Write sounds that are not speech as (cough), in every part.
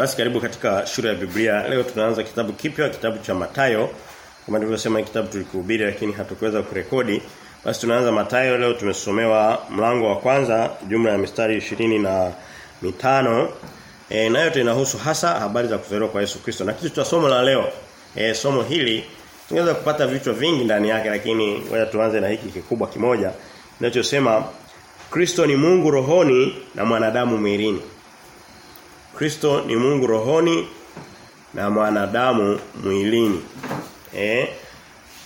Basi karibu katika shule ya Biblia. Leo tunaanza kitabu kipya, kitabu cha Matayo. Kama nilivyosema kitabu tulikuhubiri lakini hatukuweza kurekodi. Basi tunaanza Matayo leo tumesomewa mlango wa kwanza jumla ya mistari ishirini na mitano. E, na yote inahusu hasa habari za kuzaliwa kwa Yesu Kristo. Na kitu cha somo la leo, e, somo hili tungeweza kupata vichwa vingi ndani yake lakini ngoja tuanze na hiki kikubwa kimoja kinachosema Kristo ni Mungu rohoni na mwanadamu mwilini. Kristo ni Mungu rohoni na mwanadamu mwilini. Eh?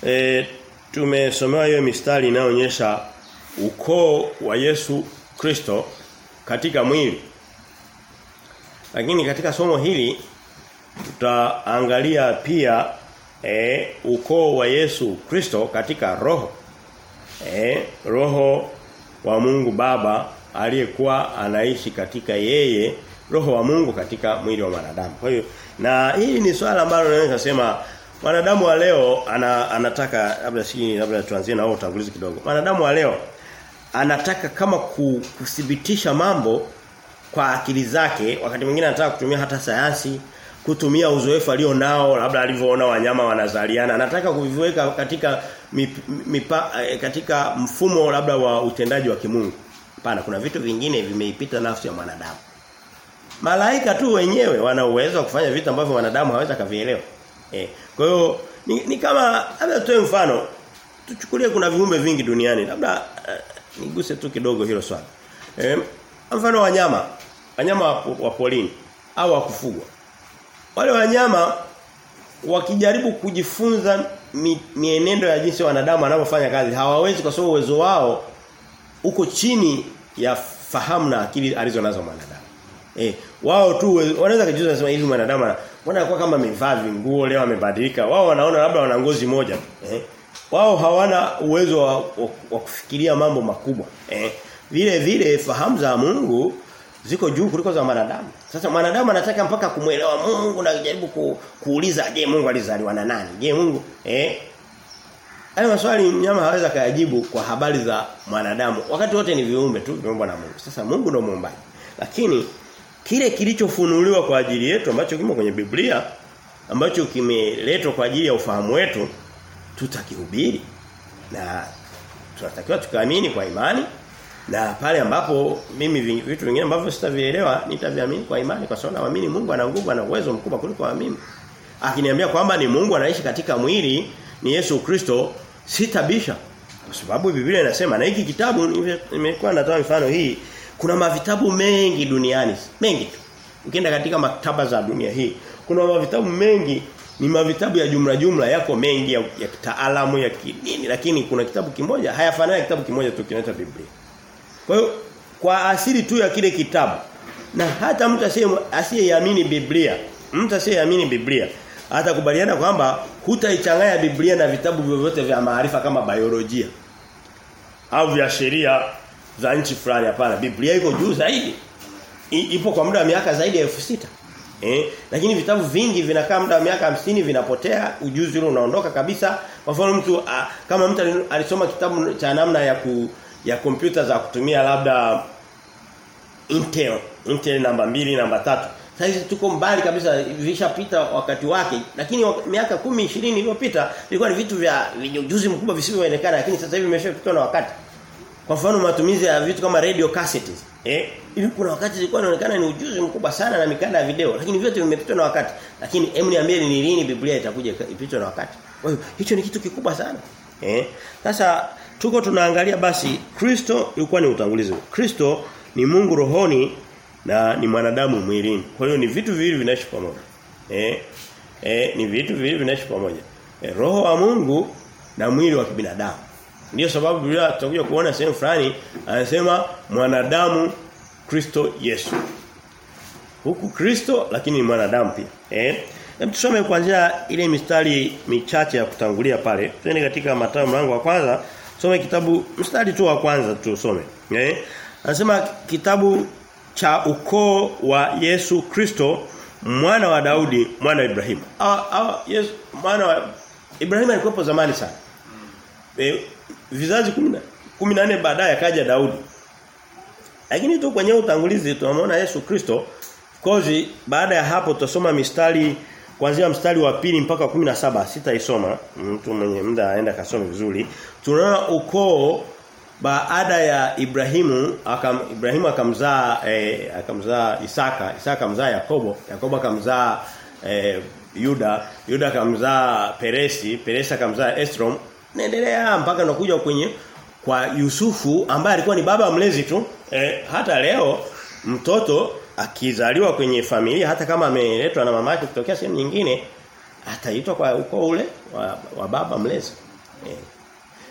E, tumesomewa hiyo mistari inayoonyesha ukoo wa Yesu Kristo katika mwili. Lakini katika somo hili tutaangalia pia e, ukoo wa Yesu Kristo katika roho. E, roho wa Mungu Baba aliyekuwa anaishi katika yeye roho wa Mungu katika mwili wa mwanadamu. Kwa hiyo na hili ni swala ambalo naweza sema mwanadamu wa leo ana, anataka labda si labda tuanzie na utangulizi kidogo. Mwanadamu wa leo anataka kama kuthibitisha mambo kwa akili zake, wakati mwingine anataka kutumia hata sayansi, kutumia uzoefu alio nao, labda alivyoona wanyama wanazaliana, anataka kuviweka katika mipa, katika mfumo labda wa utendaji wa kimungu. Hapana, kuna vitu vingine vimeipita nafsi ya mwanadamu. Malaika tu wenyewe wana uwezo wa kufanya vitu ambavyo wanadamu hawezi kavielewa. Eh. Kwa hiyo ni, ni kama labda tutoe mfano. Tuchukulie kuna viumbe vingi duniani. Labda uh, niguse tu kidogo hilo swali. Eh, mfano wanyama, wanyama wa, wa polini au wa kufugwa. Wale wanyama wakijaribu kujifunza mi, mienendo ya jinsi wanadamu wanavyofanya kazi hawawezi kwa sababu uwezo wao uko chini ya fahamu na akili alizonazo mwanadamu. Eh, wao tu wanaweza kujiuliza nasema hivi mwanadamu mbona kwa kama amevaa vinguo leo amebadilika. Wao wanaona labda wana ngozi moja eh. Wao hawana uwezo wa, wa, wa kufikiria mambo makubwa. Eh. Vile vile fahamu za Mungu ziko juu kuliko za mwanadamu. Sasa mwanadamu anataka mpaka kumuelewa Mungu na kujaribu ku, kuuliza je Mungu alizaliwa na nani? Je Mungu eh Hayo maswali mnyama haweza kayajibu kwa habari za mwanadamu. Wakati wote ni viumbe tu viumbe na Mungu. Sasa Mungu ndio muumbaji. Lakini kile kilichofunuliwa kwa ajili yetu ambacho kimo kwenye Biblia ambacho kimeletwa kwa ajili ya ufahamu wetu tutakihubiri. Na tunatakiwa tukaamini kwa imani na pale ambapo mimi vitu vingine ambavyo sitavielewa nitaviamini kwa imani kwa sababu naamini Mungu ana nguvu ana uwezo mkubwa kuliko mimi akiniambia kwamba ni Mungu anaishi katika mwili ni Yesu Kristo sitabisha. Kwa sababu Biblia inasema na hiki kitabu nimekuwa natoa mifano hii kuna mavitabu mengi duniani mengi ukienda katika maktaba za dunia hii kuna mavitabu mengi ni mavitabu ya jumla jumla yako mengi ya, ya kitaalamu ya kinini lakini kuna kitabu kimoja hayafanani kitabu kimoja tu kinaitwa Biblia. Kwa hiyo kwa asili tu ya kile kitabu na hata mtu asiyeamini Biblia mtu asiyeamini Biblia atakubaliana kwamba hutaichanganya Biblia na vitabu vyovyote vya maarifa kama biolojia au vya sheria za nchi fulani hapana. Biblia iko juu zaidi. I, ipo kwa muda wa miaka zaidi ya elfu sita. Eh lakini vitabu vingi vinakaa muda wa miaka hamsini vinapotea. Ujuzi ule unaondoka kabisa. Kwa mfano mtu a, kama mtu alisoma kitabu cha namna ya ku, ya kompyuta za kutumia labda Intel Intel namba mbili namba tatu. Sasa tuko mbali kabisa vishapita wakati wake. Lakini miaka 10 20 iliyopita ilikuwa ni vitu vya ujuzi mkubwa visivyoonekana. Lakini sasa hivi vimeshapitwa na wakati kwa mfano matumizi ya vitu kama radio cassettes. Eh, Ili kuna wakati zilikuwa inaonekana ni ujuzi mkubwa sana na mikanda ya video, lakini vyote vimepitwa na wakati. Lakini hebu niambie ni lini Biblia itakuja ipitwe na wakati. Kwa hiyo hicho ni kitu kikubwa sana. Eh? Sasa tuko tunaangalia basi Kristo ilikuwa ni utangulizi. Kristo ni Mungu rohoni na ni mwanadamu mwilini. Kwa hiyo ni vitu viwili vinaishi pamoja. Eh? Eh, ni vitu viwili vinaishi pamoja. Eh, roho wa Mungu na mwili wa kibinadamu. Ndiyo sababu Biblia tutakuja kuona sehemu fulani anasema mwanadamu Kristo Yesu. Huku Kristo lakini ni mwanadamu pia. Eh? Hebu tusome kuanzia ile mistari michache ya kutangulia pale. Twende katika Mathayo mlango wa kwanza, some kitabu mstari tu wa kwanza tusome. Eh? Anasema kitabu cha ukoo wa Yesu Kristo mwana wa Daudi, mwana wa Ibrahimu. Ah, ah Yesu mwana wa Ibrahimu alikuwa zamani sana. E, vizazi 10 14 baadaye akaja Daudi. Lakini tu kwenye utangulizi tunamwona Yesu Kristo kozi baada ya hapo tutasoma mistari kuanzia mstari wa pili mpaka 17 sitaisoma mtu mwenye muda aenda kasome vizuri tunaona ukoo baada ya Ibrahimu akam, Ibrahimu akamzaa eh, akamzaa Isaka Isaka akamzaa Yakobo Yakobo akamzaa eh, Yuda Yuda akamzaa Peresi Peresi akamzaa Esrom naendelea mpaka nakuja kwenye kwa Yusufu ambaye alikuwa ni baba mlezi tu. E, hata leo mtoto akizaliwa kwenye familia hata kama ameletwa na mamake kutokea sehemu nyingine ataitwa kwa ukoo ule wa, wa baba mlezi. E.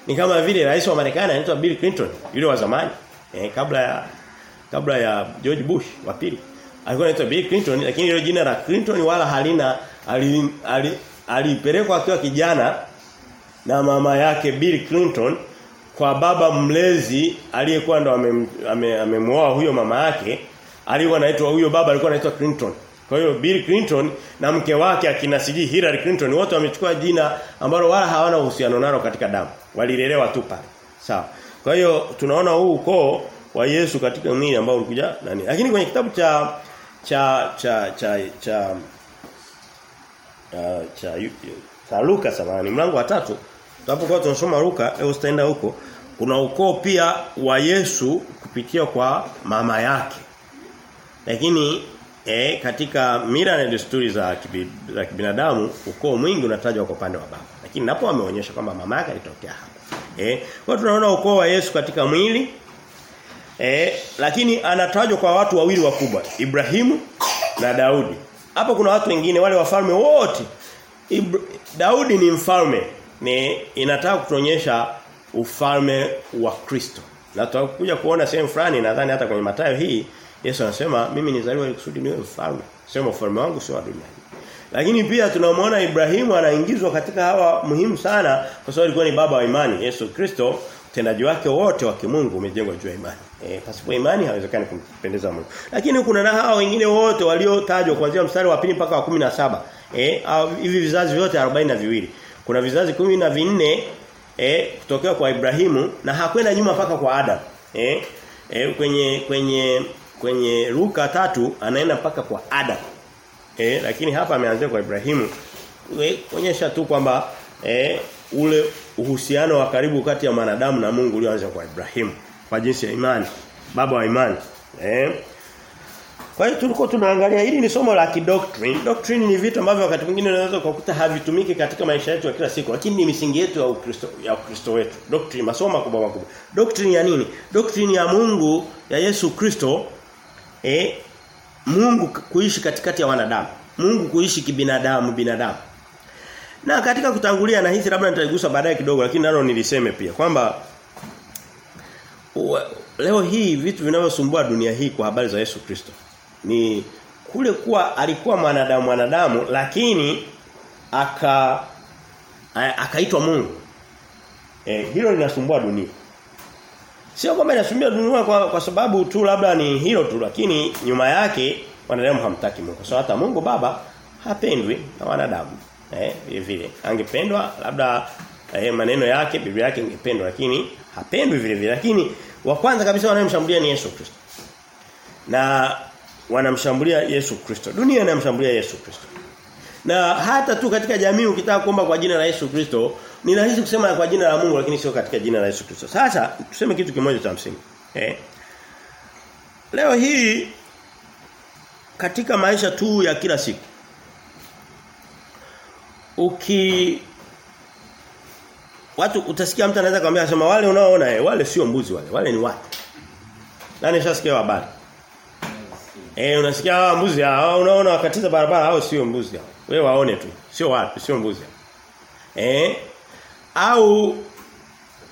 Ni kama vile rais wa Marekani anaitwa Bill Clinton yule wa zamani. E, kabla ya kabla ya George Bush wa pili. Alikuwa anaitwa Bill Clinton lakini hilo jina la Clinton wala halina alipelekwa ali, ali akiwa kijana na mama yake Bill Clinton kwa baba mlezi aliyekuwa ndo amemwoa ame, ame huyo mama yake alikuwa anaitwa huyo baba alikuwa anaitwa Clinton. Kwa hiyo Bill Clinton na mke wake akina siji Hillary Clinton wote wamechukua jina ambalo wala hawana uhusiano nalo katika damu. Walilelewa tu pale. Sawa. Kwa hiyo tunaona huu ukoo wa Yesu katika mwili ambao ulikuja nani. Lakini kwenye kitabu cha cha cha cha cha uh, cha, cha cha Luka samani mlango wa tatu tunapokuwa tunasoma Luka leo tutaenda huko. Kuna ukoo pia wa Yesu kupitia kwa mama yake. Lakini eh, katika mila na desturi za kibi, za kibinadamu ukoo mwingi unatajwa kwa upande wa baba. Lakini napo ameonyesha kwamba mama yake alitokea hapa eh kwa tunaona ukoo wa Yesu katika mwili. Eh lakini anatajwa kwa watu wawili wakubwa Ibrahimu na Daudi. Hapo kuna watu wengine wale wafalme wote. Daudi ni mfalme ni inataka kutuonyesha ufalme wa Kristo na tutakuja kuona sehemu fulani nadhani hata kwenye Mathayo hii Yesu anasema mimi nizaliwa ili kusudi niwe mfalme sema ufalme wangu sio wa dunia lakini pia tunamwona Ibrahimu anaingizwa katika hawa muhimu sana kwa sababu alikuwa ni baba wa imani Yesu Kristo utendaji wake wote wa kimungu umejengwa juu ya imani. E, pasipo imani haiwezekani kumpendeza Mungu. Lakini kuna na hao wengine wote waliotajwa kuanzia mstari wa pili mpaka wa 17. Eh hivi vizazi vyote 42. Kuna vizazi kumi na vinne eh kutokea kwa Ibrahimu na hakwenda nyuma mpaka kwa Adam. Eh, eh kwenye kwenye kwenye Luka tatu anaenda mpaka kwa Adam. Eh lakini hapa ameanzia kwa Ibrahimu kuonyesha tu kwamba eh ule uhusiano wa karibu kati ya mwanadamu na Mungu ulioanza kwa Ibrahimu kwa jinsi ya imani baba wa imani eh kwa hiyo tulikuwa tunaangalia hili ni somo la kidoctrine. Doctrine ni vitu ambavyo wakati mwingine unaweza kukuta havitumiki katika maisha yetu ya kila siku lakini ni misingi yetu ya Ukristo ya Ukristo wetu. Doctrine masomo makubwa makubwa. Doctrine ya nini? Doctrine ya Mungu ya Yesu Kristo eh Mungu kuishi katikati ya wanadamu. Mungu kuishi kibinadamu binadamu. Na katika kutangulia na hizi labda nitaigusa baadaye kidogo lakini nalo niliseme pia kwamba leo hii vitu vinavyosumbua dunia hii kwa habari za Yesu Kristo ni kule kuwa alikuwa mwanadamu mwanadamu lakini aka akaitwa Mungu. Eh hilo linasumbua dunia. Sio kwamba inasumbua dunia kwa, kwa sababu tu labda ni hilo tu lakini nyuma yake wanadamu hamtaki Mungu. Kwa so, hata Mungu Baba hapendwi na wanadamu. Eh vile vile. Angependwa labda eh, maneno yake Biblia yake ingependwa lakini hapendwi vile vile. Lakini wa kwanza kabisa wanayemshambulia ni Yesu Kristo. Na wanamshambulia Yesu Kristo. Dunia inamshambulia Yesu Kristo. Na hata tu katika jamii ukitaka kuomba kwa jina la Yesu Kristo, ni rahisi kusema kwa jina la Mungu lakini sio katika jina la Yesu Kristo. Sasa tuseme kitu kimoja cha msingi. Eh. Leo hii katika maisha tu ya kila siku uki watu utasikia mtu anaweza kumwambia sema wale unaoona eh wale sio mbuzi wale wale ni watu nani shasikia habari eh unasikia hawa mbuzi hawa unaona wakatiza barabara hao sio mbuzi hao. Wewe waone tu sio watu sio mbuzi eh? Au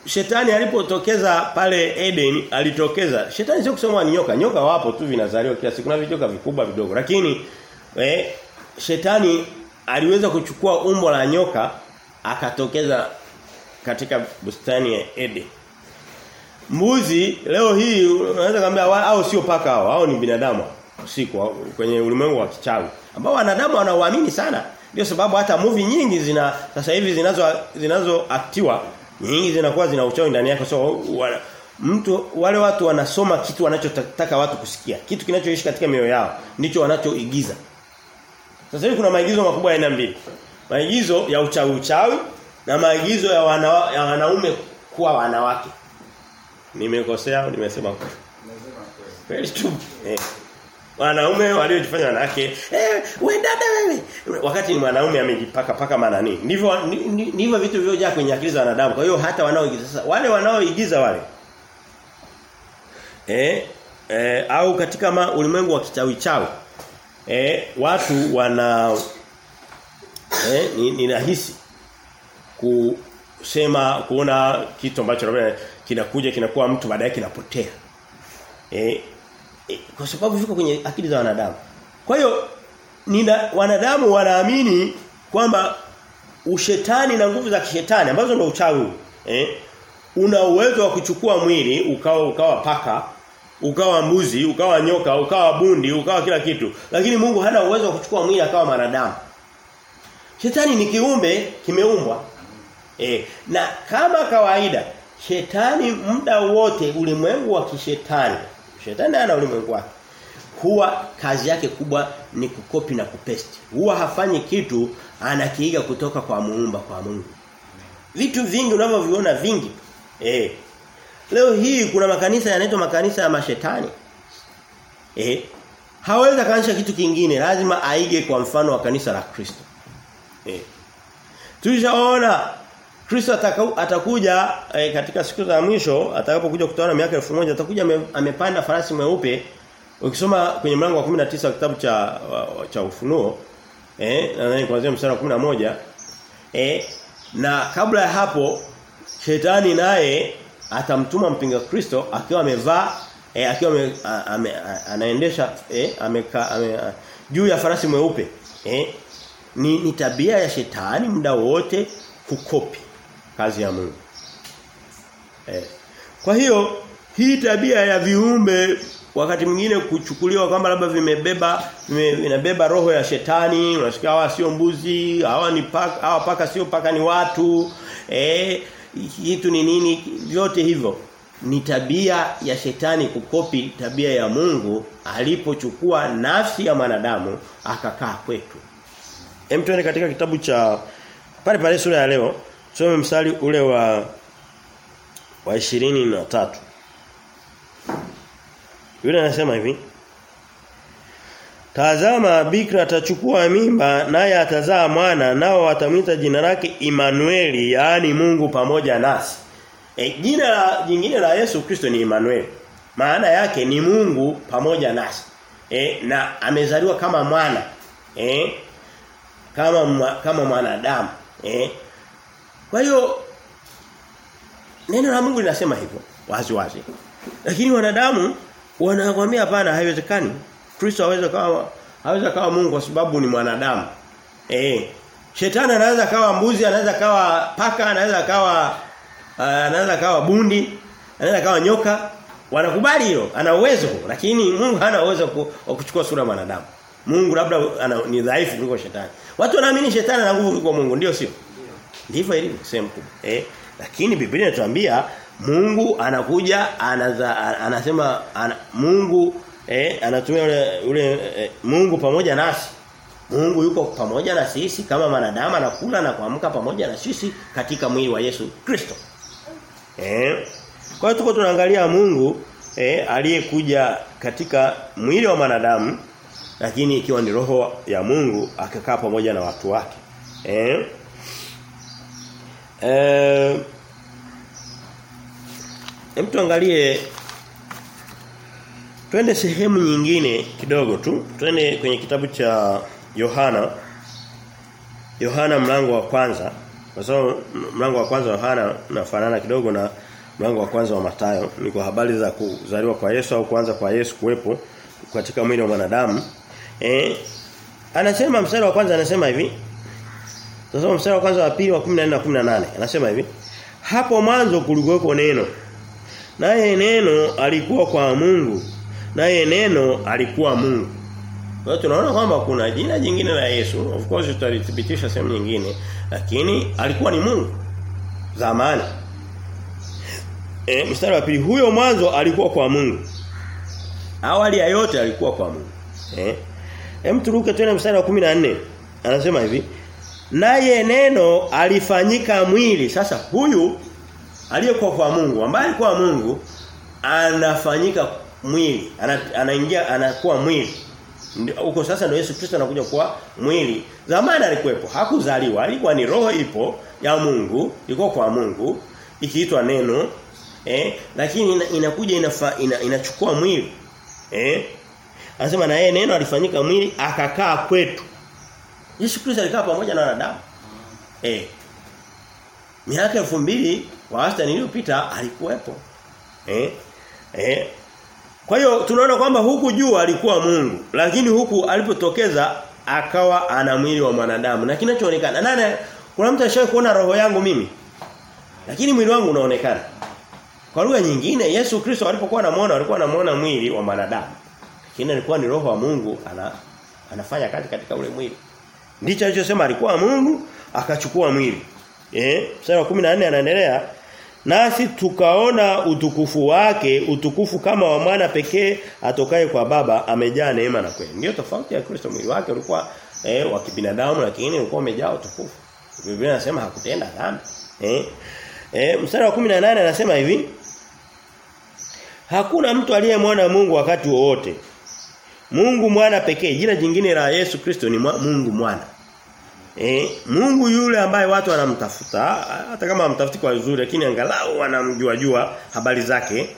shetani alipotokeza pale Eden alitokeza. Shetani sio kusema ni nyoka. Nyoka wapo tu vinazaliwa kila siku na vijoka vikubwa vidogo. Lakini eh shetani aliweza kuchukua umbo la nyoka akatokeza katika bustani ya Eden. Mbuzi leo hii unaweza kumwambia au sio paka hao, hao ni binadamu usiku kwenye ulimwengu wa kichawi. Ambao wanadamu wanauamini sana. Ndio sababu hata movie nyingi zina sasa hivi zinazo zinazoaktiwa nyingi zinakuwa zina uchawi ndani yake so wana, mtu wale watu wanasoma kitu wanachotaka watu kusikia. Kitu kinachoishi katika mioyo yao ndicho wanachoigiza. Sasa hivi kuna maigizo makubwa ya aina mbili. Maigizo ya uchawi uchawi na maigizo ya, wana, ya wanaume kuwa wanawake. Nimekosea au nimesema kweli? Kweli tu. Eh. Wanaume waliojifanya wanawake, eh wewe dada wewe. Wakati ni mwanaume amejipaka paka maana nini Ndivyo ndivyo vitu vilivyojaa kwenye akili za wanadamu. Kwa hiyo hata wanaoigiza sasa wale wanaoigiza wale eh, eh au katika ma, ulimwengu wa kichawi chawi eh watu wana eh ninahisi ni kusema kuona kitu ambacho kinakuja kinakuwa mtu baadaye kinapotea. Eh kwa sababu viko kwenye akili za wanadamu. Kwa hiyo wanadamu wanaamini kwamba ushetani na nguvu za kishetani ambazo ndio uchawi eh una uwezo wa kuchukua mwili ukawa ukawa paka ukawa mbuzi ukawa nyoka ukawa bundi ukawa kila kitu. Lakini Mungu hana uwezo wa kuchukua mwili akawa mwanadamu. Shetani ni kiumbe kimeumbwa. Eh na kama kawaida shetani muda wote ulimwengu wa kishetani shetani ana ulimwengu wake. Huwa kazi yake kubwa ni kukopi na kupesti. Huwa hafanyi kitu anakiiga kutoka kwa muumba kwa Mungu. Vitu vingi unavyoviona vingi. Eh. Leo hii kuna makanisa yanaitwa makanisa ya mashetani. Eh. Hawezi kaanisha kitu kingine. Lazima aige kwa mfano wa kanisa la Kristo. Eh. Tulishaona Kristo atakuja eh, katika siku za mwisho atakapokuja kutawala miaka 1000 atakuja amepanda farasi mweupe. Ukisoma kwenye mlango wa 19 wa kitabu cha cha ufunuo eh nadhani kuanzia mstari wa 11 eh na kabla ya hapo shetani naye atamtuma mpinga Kristo akiwa amevaa eh, akiwa ame, ame, anaendesha eh, ameka, ame, juu ya farasi mweupe eh, ni, ni tabia ya shetani muda wote kukopi kazi ya Mungu. Eh. Kwa hiyo hii tabia ya viumbe wakati mwingine kuchukuliwa kwamba labda vimebeba vime, vinabeba roho ya shetani, unasikia hawa sio mbuzi, hawa ni paka, hawa paka sio paka ni watu. Eh hitu ni nini vyote hivyo ni tabia ya shetani kukopi tabia ya Mungu alipochukua nafsi ya mwanadamu akakaa kwetu. Hem katika kitabu cha pale pale sura ya leo tusome mstari ule wa wa 23. Yule anasema hivi Tazama bikra atachukua mimba naye atazaa mwana nao watamwita jina lake Immanueli yaani Mungu pamoja nasi. E, jina jingine la Yesu Kristo ni Immanuel. Maana yake ni Mungu pamoja nasi. E, na amezaliwa kama mwana. E, kama kama mwanadamu. E, kwa hiyo neno la Mungu linasema hivyo wazi wazi. Lakini wanadamu wanakuambia hapana haiwezekani. Kristo hawezi kawa hawezi kawa Mungu kwa sababu ni mwanadamu. Eh. Shetani anaweza kawa mbuzi, anaweza kawa paka, anaweza kawa uh, anaweza kawa bundi, anaweza kawa nyoka. Wanakubali hilo, ana uwezo lakini Mungu hana uwezo wa kuchukua sura mwanadamu. Mungu labda ana, ni dhaifu kuliko shetani. Watu wanaamini shetani ana nguvu kuliko Mungu, ndio sio? Ndivyo ilivyo sehemu kubwa. Eh. Lakini Biblia inatuambia Mungu anakuja anaza, anasema ana, Mungu eh anatumia ule, ule eh, Mungu pamoja nasi. Mungu yuko pamoja na sisi kama wanadamu anakula na kuamka pamoja na sisi katika mwili wa Yesu Kristo. Eh? Kwa hiyo tuko tunaangalia Mungu eh aliyekuja katika mwili wa wanadamu lakini ikiwa ni roho ya Mungu akakaa pamoja na watu wake. Eh? Eh Hem tuangalie Twende sehemu nyingine kidogo tu. Twende kwenye kitabu cha Yohana. Yohana mlango wa kwanza. Kwa sababu mlango wa kwanza wa Yohana unafanana kidogo na mlango wa kwanza wa Mathayo. Ni kwa habari za kuzaliwa kwa Yesu au kuanza kwa Yesu kuwepo katika mwili wa mwanadamu. Eh anasema mstari wa kwanza anasema hivi. Tunasoma mstari wa kwanza wa pili wa 14 na 18. Anasema hivi. Hapo mwanzo kulikuwepo neno. Naye neno alikuwa kwa Mungu naye neno alikuwa Mungu. Kwa tunaona kwamba kuna jina jingine la Yesu, of course tutalithibitisha sehemu nyingine, lakini alikuwa ni Mungu zamani. eh, mstari wa pili huyo mwanzo alikuwa kwa Mungu. Awali ya yote alikuwa kwa Mungu. Eh? Hem turuke tena mstari wa 14. Anasema hivi. Naye neno alifanyika mwili. Sasa huyu aliyekuwa kwa Mungu, ambaye alikuwa Mungu anafanyika mwili. Anaingia Ana, anakuwa mwili. Huko sasa ndio Yesu Kristo anakuja kuwa mwili. Zamani alikuwepo, hakuzaliwa, alikuwa ni roho ipo ya Mungu, ilikuwa kwa Mungu, ikiitwa neno, eh, lakini ina, inakuja inafa, ina, inachukua mwili. Eh? Anasema na yeye neno alifanyika mwili akakaa kwetu. Yesu Kristo alikaa pamoja na wanadamu. Eh. Miaka elfu mbili niliyopita wastani iliyopita alikuwepo. Eh? Eh. Kwa hiyo tunaona kwamba huku juu alikuwa Mungu, lakini huku alipotokeza akawa ana mwili wa mwanadamu. Na kinachoonekana nani kuna mtu ashawahi kuona roho yangu mimi? Lakini mwili wangu unaonekana. Kwa lugha nyingine Yesu Kristo alipokuwa anamuona alikuwa anamuona mwili wa mwanadamu. Lakini alikuwa ni roho wa Mungu ana anafanya kazi katika ule mwili. Ndicho alichosema alikuwa Mungu akachukua mwili. Eh, mstari wa 14 anaendelea nasi tukaona utukufu wake utukufu kama wa mwana pekee atokaye kwa baba amejaa neema na kweli. Ndio tofauti ya Kristo mwili wake ulikuwa eh, wa kibinadamu lakini ulikuwa umejaa utukufu. Biblia inasema hakutenda dhambi. Eh? Eh, mstari wa 18 anasema hivi Hakuna mtu aliyemwona Mungu wakati wowote. Mungu mwana pekee. Jina jingine la Yesu Kristo ni Mungu mwana. Eh, Mungu yule ambaye watu wanamtafuta hata kama hamtafuti kwa uzuri lakini angalau wanamjua jua habari zake.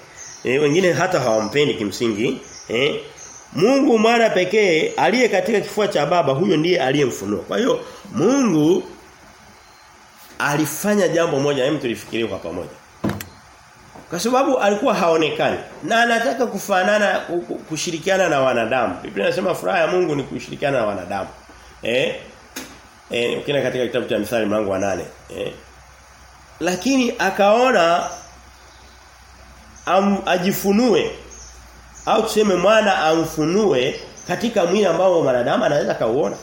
Eh, wengine hata hawampendi kimsingi. Eh, Mungu mwana pekee aliye katika kifua cha baba huyo ndiye aliyemfunua. Kwa hiyo Mungu alifanya jambo moja hem tulifikirie kwa pamoja. Kwa sababu alikuwa haonekani na anataka kufanana kushirikiana na wanadamu. Biblia inasema furaha ya Mungu ni kushirikiana na wanadamu. Eh? Eh, ukienda katika kitabu cha Mithali mlango wa nane eh? Lakini akaona am, ajifunue au tuseme mwana amfunue katika mwili ambao wanadamu anaweza kauona.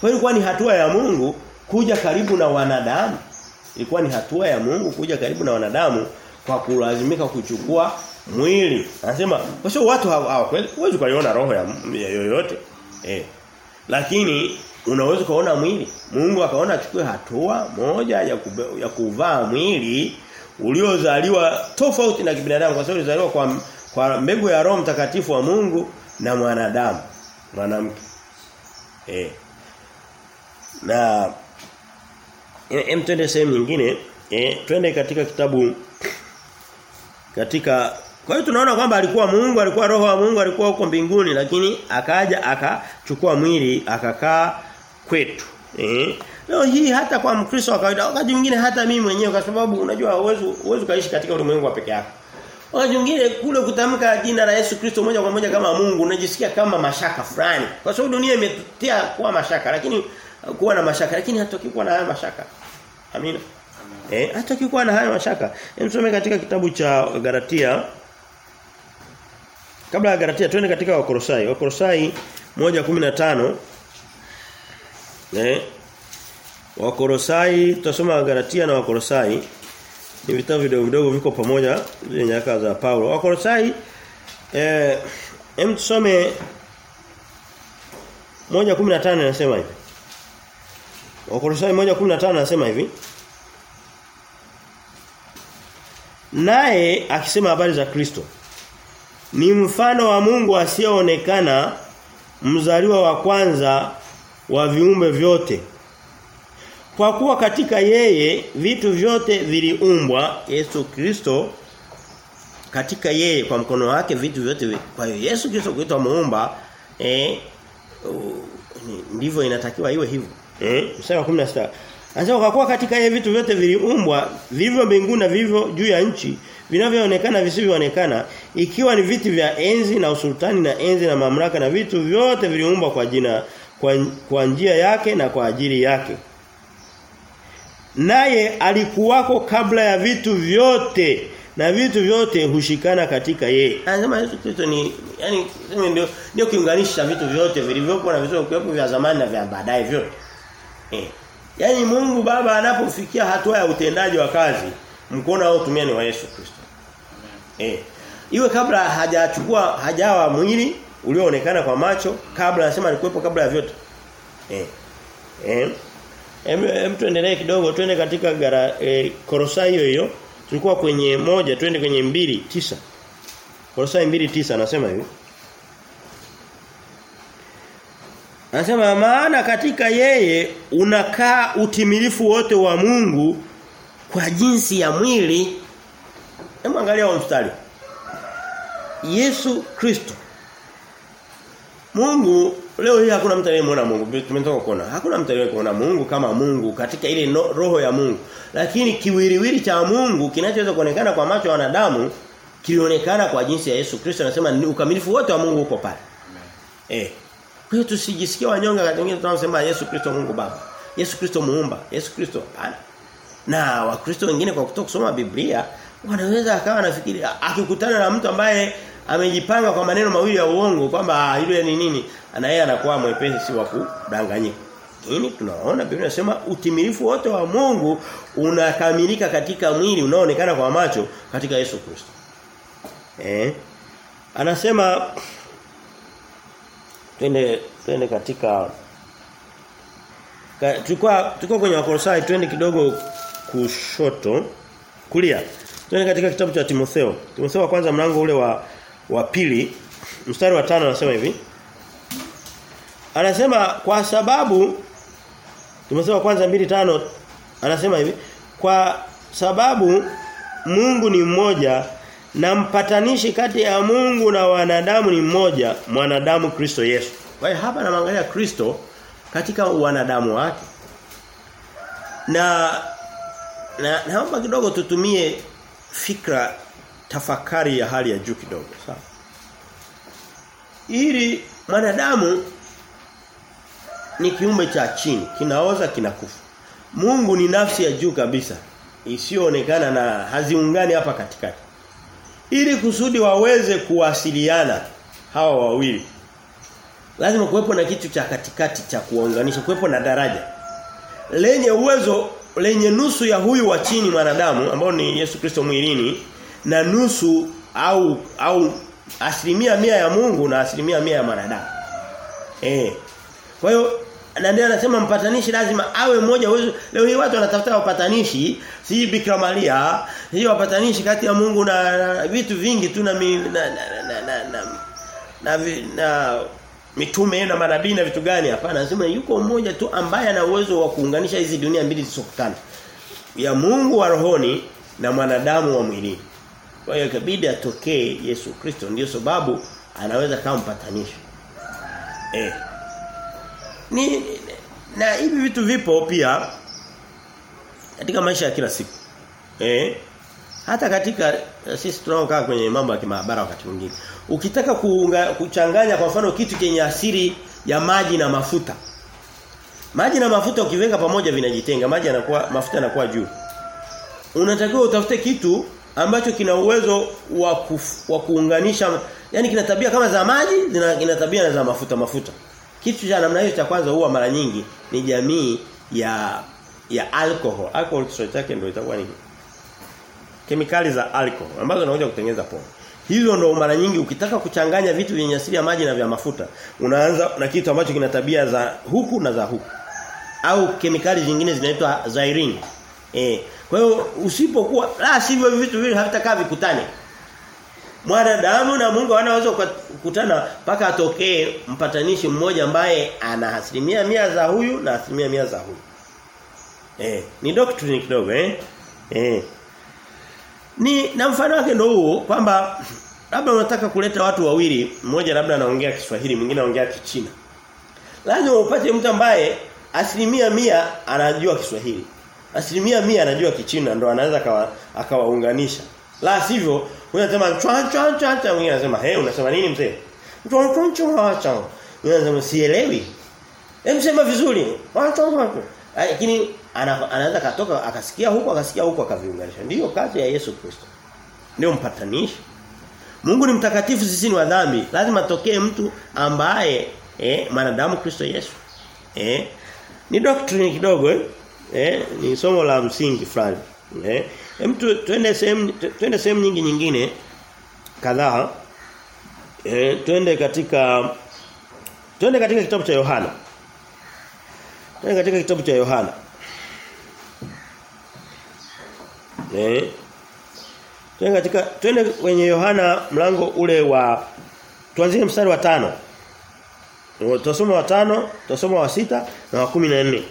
Kwa ilikuwa ni hatua ya Mungu kuja karibu na wanadamu. Ilikuwa ni hatua ya Mungu kuja karibu na wanadamu kwa kulazimika kuchukua mwili. Anasema kwa sababu watu hawakweli huwezi kuiona roho ya yoyote. Eh. Lakini unaweza kuona mwili. Mungu akaona achukue hatua moja ya kube, ya kuvaa mwili uliozaliwa tofauti na kibinadamu kwa sababu ulizaliwa kwa kwa mbegu ya Roho Mtakatifu wa Mungu na mwanadamu, mwanamke. Eh. Na mtende twende sehemu nyingine, eh twende katika kitabu katika kwa hiyo tunaona kwamba alikuwa Mungu, alikuwa roho wa Mungu, alikuwa huko mbinguni lakini akaja akachukua mwili akakaa kwetu. Eh? Leo hii hata kwa Mkristo wa kawaida wakati mwingine hata mimi mwenyewe kwa sababu unajua uwezo uwezo kaishi katika ulimwengu wa peke yako. Wakati mwingine kule kutamka jina la Yesu Kristo moja kwa moja kama Mungu unajisikia kama mashaka fulani. Kwa sababu dunia imetia kuwa mashaka lakini kuwa na mashaka lakini hataki kuwa na haya mashaka. Amina. Eh hataki kuwa na haya mashaka. Emsome katika kitabu cha Galatia Kabla ya Galatia twende katika Wakolosai. Wakolosai 1:15 Eh Wakolosai tutasoma Galatia na wakorosai ni vitabu vidogo vidogo viko pamoja zile nyaraka za Paulo. Wakolosai eh hem tusome 1:15 anasema hivi. Wakolosai 1:15 anasema hivi. Naye akisema habari za Kristo ni mfano wa Mungu asiyeonekana mzaliwa wa kwanza wa viumbe vyote. Kwa kuwa katika yeye vitu vyote viliumbwa Yesu Kristo katika yeye kwa mkono wake vitu vyote kwa hiyo Yesu Kristo kuitwa muumba eh ndivyo inatakiwa iwe hivyo. Eh mstari wa 16 Anasema kwa kuwa katika yeye vitu vyote viliumbwa vilivyo mbinguni na vilivyo juu ya nchi vinavyoonekana visivyoonekana ikiwa ni viti vya enzi na usultani na enzi na mamlaka na vitu vyote viliumbwa kwa jina kwa, kwa njia yake na kwa ajili yake naye alikuwako kabla ya vitu vyote na vitu vyote hushikana katika yeye anasema Yesu Kristo ni yani ndio ndio kiunganisha vitu vyote vilivyopo na visivyokuwepo vya zamani na vya baadaye vyote eh Yaani Mungu Baba anapofikia hatua ya utendaji wa kazi mkono au tumia ni wa Yesu Kristo. Eh. Iwe kabla hajachukua hajawa mwili ulioonekana kwa macho kabla anasema alikuwepo kabla ya vyote. Eh. Eh. Em, tuendelee kidogo twende katika gara, e, Kolosai hiyo hiyo. Tulikuwa kwenye moja twende kwenye mbili tisa Kolosai mbili tisa anasema hivi. Anasema maana katika yeye unakaa utimilifu wote wa Mungu kwa jinsi ya mwili. Hebu angalia mstari. Yesu Kristo. Mungu leo hii hakuna mtu anayemwona Mungu. Tumetoka kuona. Hakuna mtu anayemwona Mungu kama Mungu katika ile no, roho ya Mungu. Lakini kiwiliwili cha Mungu kinachoweza kuonekana kwa macho ya wanadamu kilionekana kwa jinsi ya Yesu Kristo anasema ukamilifu wote wa Mungu uko pale. Eh. Kwa hiyo tusijisikie wanyonga wakati mwingine tunasema Yesu Kristo Mungu Baba. Yesu Kristo muumba. Yesu Kristo hapana. Na wakristo wengine kwa kutoka kusoma Biblia wanaweza akawa nafikiri akikutana na mtu ambaye amejipanga kwa maneno mawili ya uongo kwamba yule ni nini na yeye anakuwa mwepesi wa kudanganyika. Lakini tunaona Biblia inasema utimilifu wote wa Mungu unakamilika katika mwili unaoonekana kwa macho katika Yesu Kristo. Eh? Anasema twende twende katika ka, tulikuwa tulikuwa kwenye Wakolosai twende kidogo kushoto kulia. Twende katika kitabu cha Timotheo. Timotheo wa kwanza mlango ule wa wa pili mstari wa tano anasema hivi. Anasema kwa sababu tumesema wa kwanza mbili tano anasema hivi kwa sababu Mungu ni mmoja na mpatanishi kati ya Mungu na wanadamu ni mmoja mwanadamu Kristo Yesu. Kwa hiyo hapa namwangalia Kristo katika wanadamu wake. Na na naomba kidogo tutumie fikra tafakari ya hali ya juu kidogo sawa. Ili mwanadamu ni kiumbe cha chini, kinaoza kinakufa. Mungu ni nafsi ya juu kabisa isiyoonekana na haziungani hapa katikati. Ili kusudi waweze kuwasiliana hawa wawili. Lazima kuwepo na kitu cha katikati cha kuwaunganisha, kuwepo na daraja. Lenye uwezo lenye nusu ya huyu wa chini mwanadamu ambao ni Yesu Kristo mwilini na nusu au au asilimia mia ya Mungu na asilimia mia ya mwanadamu. Eh. Kwa hiyo na ndio anasema mpatanishi lazima awe mmoja. Leo hii watu wanatafuta wapatanishi, si Bikira Maria, wapatanishi kati ya Mungu na, na vitu vingi tu na na na na na, na, na, na, na mitume na manabii na vitu gani hapana lazima yuko mmoja tu ambaye ana uwezo wa kuunganisha hizi dunia mbili zisokutane ya Mungu wa rohoni na mwanadamu wa mwilini kwa hiyo ikabidi atokee Yesu Kristo. Ndio sababu anaweza kama mpatanisho. eh. Ni na hivi vitu vipo pia katika maisha ya kila siku. Eh. Hata katika sisi tunaokaa kwenye mambo ya kimaabara wakati mwingine. Ukitaka kuunga, kuchanganya kwa mfano kitu chenye asili ya maji na mafuta. Maji na mafuta ukiweka pamoja vinajitenga. Maji yanakuwa mafuta yanakuwa juu. Unatakiwa utafute kitu ambacho kina uwezo wa wa kuunganisha yani kina tabia kama za maji kina tabia za mafuta mafuta. Kitu cha namna hiyo cha kwanza huwa mara nyingi ni jamii ya ya alcohol. Alcohol Kiswahili chake ndio itakuwa nini? Kemikali za alcohol ambazo zinakuja kutengeneza pombe hizo ndo mara nyingi ukitaka kuchanganya vitu vyenye asili ya maji na vya mafuta unaanza na kitu ambacho kina tabia za huku na za huku. Au kemikali zingine zinaitwa xylene eh kwa hiyo usipokuwa la sivyo vitu vile havitakaa vikutane mwanadamu na Mungu wanaweza kukutana mpaka atokee mpatanishi mmoja ambaye ana asilimia mia za huyu na asilimia mia za huyu eh ni doctrine kidogo eh eh ni na mfano wake ndio huo kwamba labda unataka kuleta watu wawili, mmoja labda anaongea Kiswahili, mwingine anaongea Kichina. Lazima upate mtu ambaye asilimia mia anajua Kiswahili. Asilimia mia anajua Kichina ndo anaweza akawaunganisha. La sivyo, wewe unasema chwan chwan chwan chwan mwingine anasema, "Hey, unasema nini mzee?" Chwan chwan chwan chwan. Wewe Unasema sielewi. Hem sema vizuri. Lakini anaweza katoka akasikia huko akasikia huko akaviunganisha. Ndiyo kazi ya Yesu Kristo. Ndio mpatanishi. Mungu ni mtakatifu sisi ni wa dhambi. Lazima tokee mtu ambaye eh mwanadamu Kristo Yesu. Eh ni doctrine kidogo eh? Eh ni somo la msingi fulani. Eh, hem tu- twende sehemu twende sehemu nyingi nyingine kadhaa. Eh, twende katika twende katika kitabu cha Yohana. Twende katika kitabu cha Yohana. Eh. Twende katika twende kwenye Yohana mlango ule wa tuanzie mstari wa tano Tutasoma wa tano, tutasoma wa sita na wa kumi na nne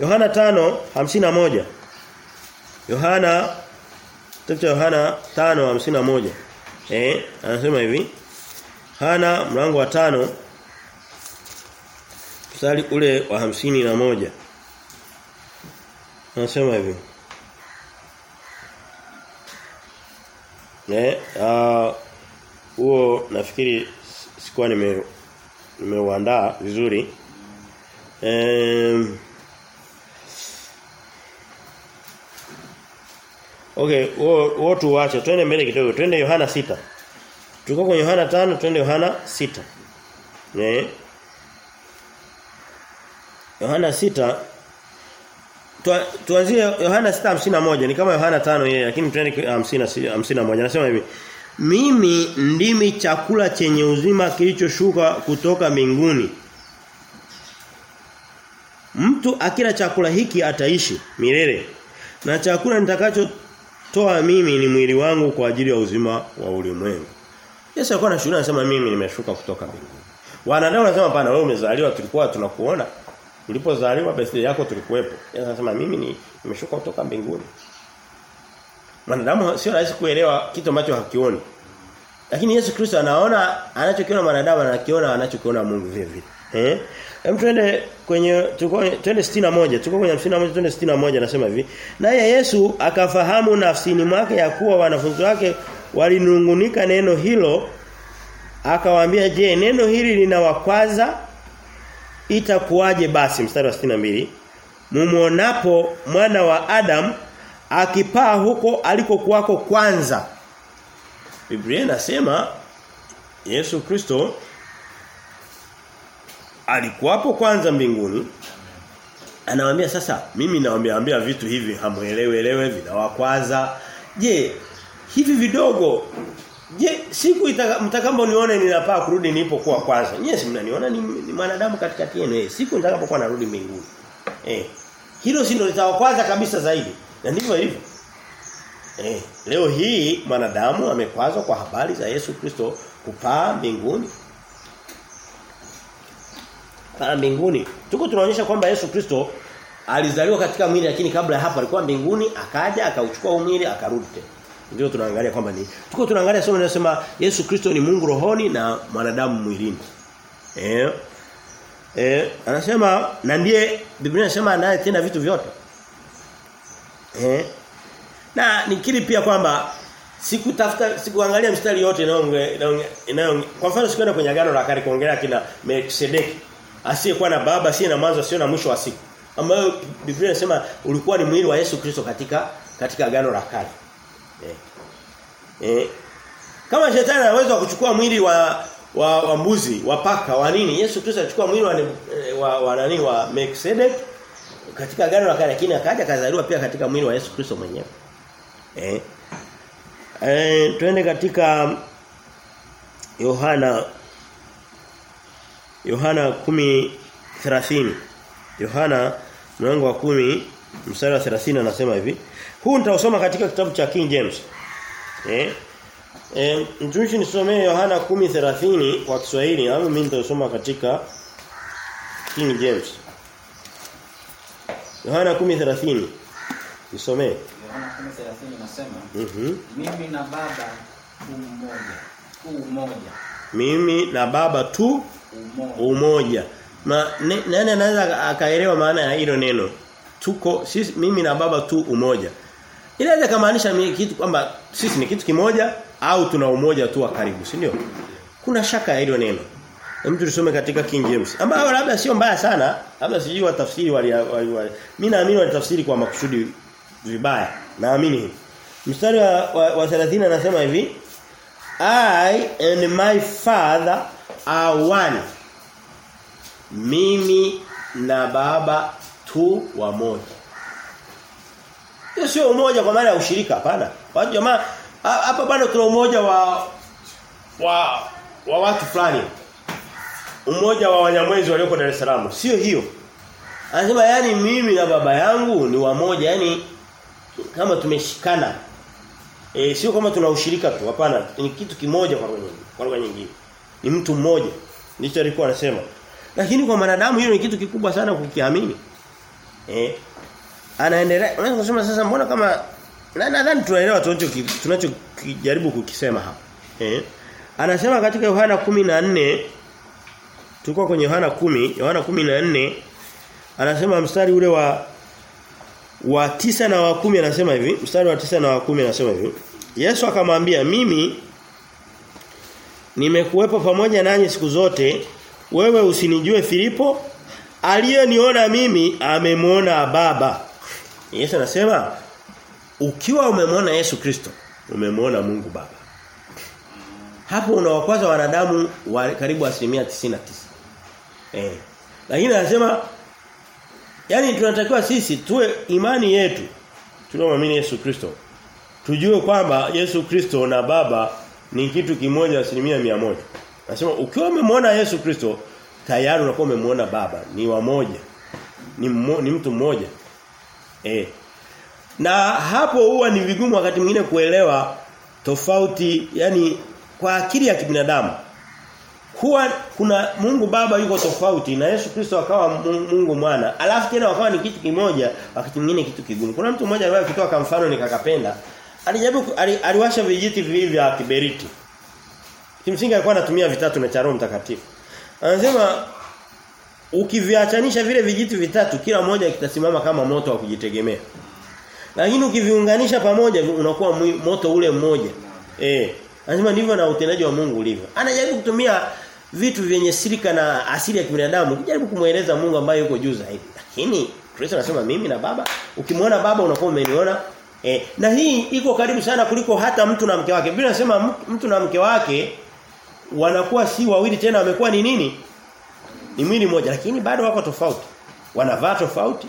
Yohana tano hamsini na moja Yohana Kitabu Yohana 5:51. Eh, anasema hivi. Hana mlango wa tano mstari ule wa hamsini na moja Anasema hivi. Eh, ah huo nafikiri sikuwa nime nimeuandaa vizuri. Ehm Okay, wao tuache. Twende mbele kidogo. Twende Yohana sita. Tuko kwenye Yohana tano twende Yohana sita. Eh. Yohana sita. Tua, tuanzie Yohana 6:51 ni kama Yohana 5 yeye lakini twende 50 51 anasema hivi. Mimi ndimi chakula chenye uzima kilichoshuka kutoka mbinguni. Mtu akila chakula hiki ataishi milele. Na chakula nitakachotoa mimi ni mwili wangu kwa ajili ya uzima wa ulimwengu Yesu alikuwa anashuhudia anasema mimi nimeshuka kutoka mbinguni Wanadamu wanasema hapana wewe umezaliwa tulikuwa tunakuona Ulipozaliwa birthday yako tulikuwepo. Yesu anasema mimi ni nimeshuka kutoka mbinguni. Mwanadamu sio rahisi kuelewa kitu ambacho hakioni. Lakini Yesu Kristo anaona anachokiona mwanadamu anakiona anachokiona Mungu vile. Eh? Hem twende kwenye twende 61, tuko kwenye 51 twende 61 anasema hivi. Naye Yesu akafahamu nafsini mwake ya kuwa wanafunzi wake walinungunika neno hilo akawaambia je neno hili linawakwaza? Itakuwaje basi? Mstari wa 62 mumuonapo mwana wa Adam akipaa huko alikokuwako kwanza. Biblia inasema Yesu Kristo alikuwapo kwanza mbinguni anawaambia sasa mimi nawaambia vitu hivi hamuelewe elewe vinawakwaza je hivi vidogo Je, siku mtakaponiona ninapaa kurudi nilipokuwa kwanza. Yes, mnaniona ni, ni mwanadamu katikati yenu. Eh, siku nitakapokuwa narudi mbinguni. Eh. Hilo si ndio litawakwaza kabisa zaidi. Na ndivyo hivyo. Eh, leo hii mwanadamu amekwazwa kwa habari za Yesu Kristo kupaa mbinguni. Mbinguni. Tuko tunaonyesha kwamba Yesu Kristo alizaliwa katika mwili lakini kabla ya hapo alikuwa mbinguni akaja akauchukua mwili akarudi tena. Ndio tunaangalia kwamba ni. Tuko tunaangalia somo linalosema Yesu Kristo ni Mungu rohoni na mwanadamu mwilini. Eh? Eh, anasema na ndiye Biblia inasema anayetenda vitu vyote. Eh? Na nikiri pia kwamba sikutafuta sikuangalia mstari yote inayoongea inayo kwa mfano sikwenda kwenye agano la kale kuongelea kina Melkisedeki asiyekuwa na baba asiye na mwanzo asiye na mwisho wa siku ambayo Biblia inasema ulikuwa ni mwili wa Yesu Kristo katika katika agano la kale. Eh. Eh. Kama shetani anaweza kuchukua mwili wa wa, wa mbuzi, wa paka, wa nini? Yesu Kristo alichukua mwili wa, wa, wa nani wa Melchizedek katika agano la kale lakini akaja kazaliwa pia katika mwili wa Yesu Kristo mwenyewe. Eh. Eh twende katika Yohana Yohana 10:30. Yohana mlango wa 10 mstari wa 30 anasema hivi. Huu nitausoma katika kitabu cha King James. Eh? Eh, mtumishi nisomee Yohana 10:30 kwa Kiswahili au mimi nitausoma katika King James. Yohana 10:30. Nisomee. Yohana 10:30 nasema, Mhm. mimi na Baba tu mmoja. Tu mmoja. Mimi na Baba tu Umoja. Na nani anaweza akaelewa maana ya hilo neno? Tuko sisi mimi na Baba tu umoja. Inaweza kumaanisha kitu kwamba sisi ni kitu kimoja au tuna umoja tu wa karibu, si ndio? Kuna shaka ya hilo neno. Hem tusome katika King James. Ambao labda sio mbaya sana, labda sijui wa tafsiri wali, wali, wali. Mimi naamini walitafsiri kwa makusudi vibaya. Naamini hivi. Mstari wa 30 anasema hivi, I and my father one. Mimi na baba tu wamoja. Hiyo sio umoja kwa maana ya ushirika hapana. Watu jamaa hapa bado tuna umoja wa wa wa watu fulani. Umoja wa Wanyamwezi walioko Dar es Salaam. Sio hiyo. Anasema yani mimi na baba yangu ni wamoja yani kama tumeshikana. E, sio kama tuna ushirika tu hapana ni kitu kimoja kwa lugha nyingine kwa lugha nyingine ni mtu mmoja ndicho alikuwa anasema. Lakini kwa wanadamu hiyo ni kitu kikubwa sana kukiamini. Eh anaendelea unaweza kusema sasa mbona kama na nadhani tunaelewa tunacho tunachojaribu kukisema hapa. Eh anasema katika Yohana 14 tulikuwa kwenye Yohana 10 Yohana 14 anasema mstari ule wa wa tisa na wa kumi anasema hivi mstari wa tisa na wa kumi anasema hivi. Yesu akamwambia mimi nimekuwepo pamoja nanyi siku zote wewe usinijue Filipo aliyeniona mimi amemwona baba. Yesu anasema ukiwa umemwona Yesu Kristo umemwona Mungu baba. Hapo unawakwaza wanadamu wa karibu asilimia 99 eh. Lakini anasema yani tunatakiwa sisi tuwe imani yetu tunaoamini Yesu Kristo. Tujue kwamba Yesu Kristo na Baba ni kitu kimoja asilimia mia moja. Nasema ukiwa umemwona Yesu Kristo tayari unakuwa umemwona Baba, ni wamoja. Ni mmo, ni mtu mmoja. Eh. Na hapo huwa ni vigumu wakati mwingine kuelewa tofauti, yani kwa akili ya kibinadamu huwa kuna Mungu Baba yuko tofauti na Yesu Kristo akawa Mungu mwana. Alafu tena wakawa ni kitu kimoja, wakati mwingine kitu kigumu. Kuna mtu mmoja ambaye akitoa mfano nikakapenda. Alijaribu ali, aliwasha vijiti viwili vya kiberiti. Kimsingi alikuwa anatumia vitatu na cha Roho Mtakatifu. Anasema ukiviachanisha vile vijiti vitatu kila moja kitasimama kama moto wa kujitegemea. Lakini ukiviunganisha pamoja unakuwa moto ule mmoja. Eh. Anasema ndivyo na utendaji wa Mungu ulivyo. Anajaribu kutumia vitu vyenye silika na asili ya kibinadamu kujaribu kumweleza Mungu ambaye yuko juu zaidi. Lakini Kristo anasema mimi na baba, ukimwona baba unakuwa umeniona. Eh, na hii iko karibu sana kuliko hata mtu na mke wake. Biblia inasema mtu na mke wake wanakuwa si wawili tena wamekuwa ni nini? Ni mwili mmoja lakini bado wako tofauti. Wanavaa tofauti.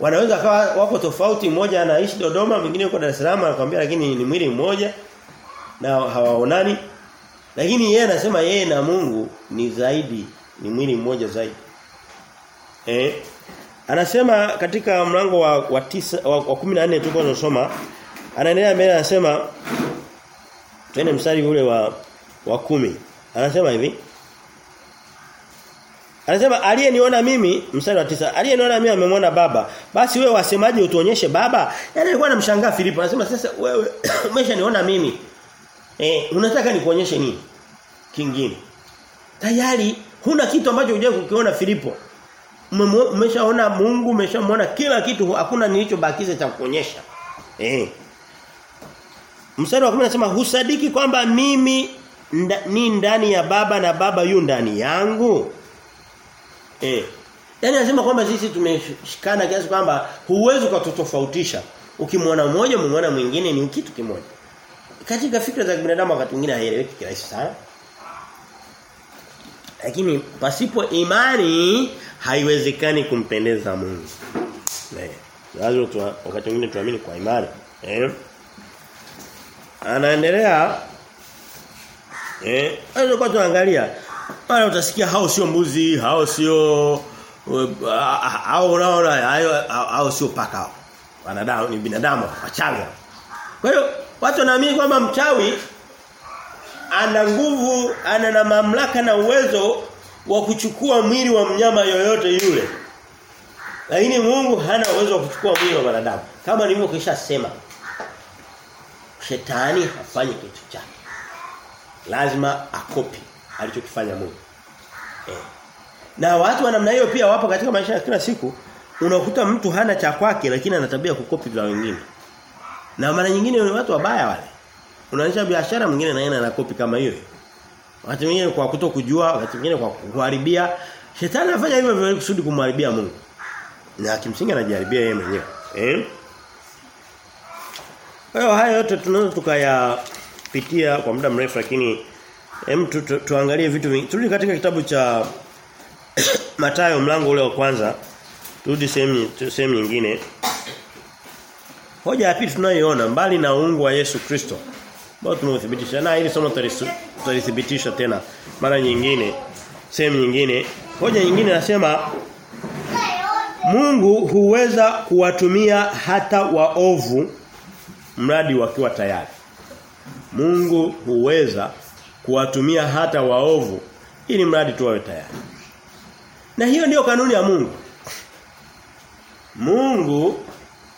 Wanaweza kawa wako tofauti, mmoja anaishi Dodoma, mwingine yuko Dar es Salaam, anakuambia lakini ni mwili mmoja na hawaonani lakini yeye anasema yeye na Mungu ni zaidi ni mwili mmoja zaidi eh anasema katika mlango wa wa, tisa, wa, wa 14 tulikuwa tunasoma anaendelea mbele anasema twende mstari ule wa wa kumi anasema hivi Anasema aliyeniona mimi mstari wa tisa aliyeniona mimi amemwona baba basi wewe wasemaje utuonyeshe baba yani alikuwa anamshangaa Filipo anasema sasa wewe (coughs) umeshaniona mimi Eh, unataka nikuonyeshe nini? Kingine. Tayari huna kitu ambacho hujawahi kukiona Filipo. Umeshaona Mungu, umeshamwona kila kitu, hakuna nilichobakiza cha kuonyesha. Eh. Mstari wa 10 anasema husadiki kwamba mimi nda, ni ndani ya baba na baba yu ndani yangu. Eh. Yaani anasema kwamba sisi tumeshikana kiasi kwamba huwezi kutofautisha. Ukimwona mmoja, umemwona mwingine ni kitu kimoja katika fikra za binadamu wakati mwingine haieleweki kirahisi sana. Lakini pasipo imani haiwezekani kumpendeza Mungu. Eh. Lazima tu wakati mwingine tuamini kwa imani. Eh. Anaendelea eh alikuwa tunaangalia pale utasikia hao sio mbuzi, hao sio hao unaona hao sio paka. Wanadamu ni binadamu wachawi. Kwa hiyo Watu wanaamini kwamba mchawi ana nguvu, ana na mamlaka na uwezo wa kuchukua mwili wa mnyama yoyote yule. Lakini Mungu hana uwezo wa kuchukua mwili wa wanadamu. Kama nilivyokwisha sema. Shetani hafanyi kitu chake. Lazima akopi alichokifanya Mungu. Eh. Na watu wa namna hiyo pia wapo katika maisha ya kila siku. Unakuta mtu hana cha kwake lakini ana tabia kukopi vya wengine. Na mara nyingine ni watu wabaya wale. Unaanzisha biashara mwingine na yeye anakopi kama hiyo. Wakati mwingine kwa kutokujua, wakati mwingine kwa kuharibia. Shetani anafanya hivyo vile kusudi kumharibia Mungu. Na kimsingi anajaribia yeye mwenyewe. Eh? Kwa hiyo haya yote tunaweza tukayapitia kwa muda mrefu lakini hem tu, tu, tuangalie vitu vingi. Turudi katika kitabu cha (coughs) Matayo mlango ule wa kwanza. Turudi sehemu sehemu nyingine. Hoja ya pili tunayoiona mbali na uungu wa Yesu Kristo ambao tumethibitisha na hili somo tutalithibitisha tena mara nyingine sehemu nyingine. Hoja nyingine nasema Mungu huweza kuwatumia hata waovu mradi wakiwa tayari. Mungu huweza kuwatumia hata waovu ili mradi tu wawe tayari. Na hiyo ndiyo kanuni ya Mungu. Mungu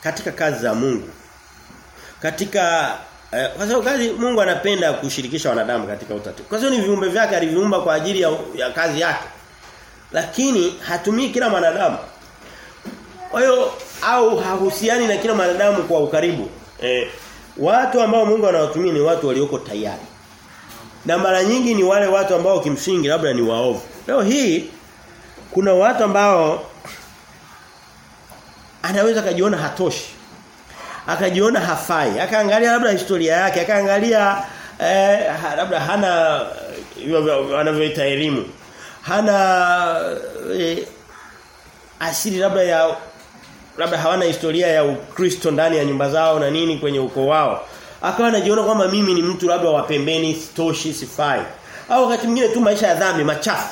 katika kazi za Mungu katika eh, kwa sababu kazi Mungu anapenda kushirikisha wanadamu katika utatu. Kwa sababu ni viumbe vyake aliviumba kwa ajili ya, ya kazi yake. Lakini hatumii kila mwanadamu. Kwa hiyo au hahusiani na kila mwanadamu kwa ukaribu. Eh, watu ambao Mungu anawatumia ni watu walioko tayari. Na mara nyingi ni wale watu ambao kimsingi labda ni waovu. Leo hii kuna watu ambao anaweza kajiona hatoshi. Akajiona hafai. Akaangalia labda historia yake, akaangalia eh, labda hana wanavyoita elimu. Hana eh, asili labda ya labda hawana historia ya Ukristo ndani ya nyumba zao na nini kwenye ukoo wao. Akawa anajiona kwamba mimi ni mtu labda wa pembeni, sitoshi, sifai. Au wakati mwingine tu maisha ya dhambi machafu.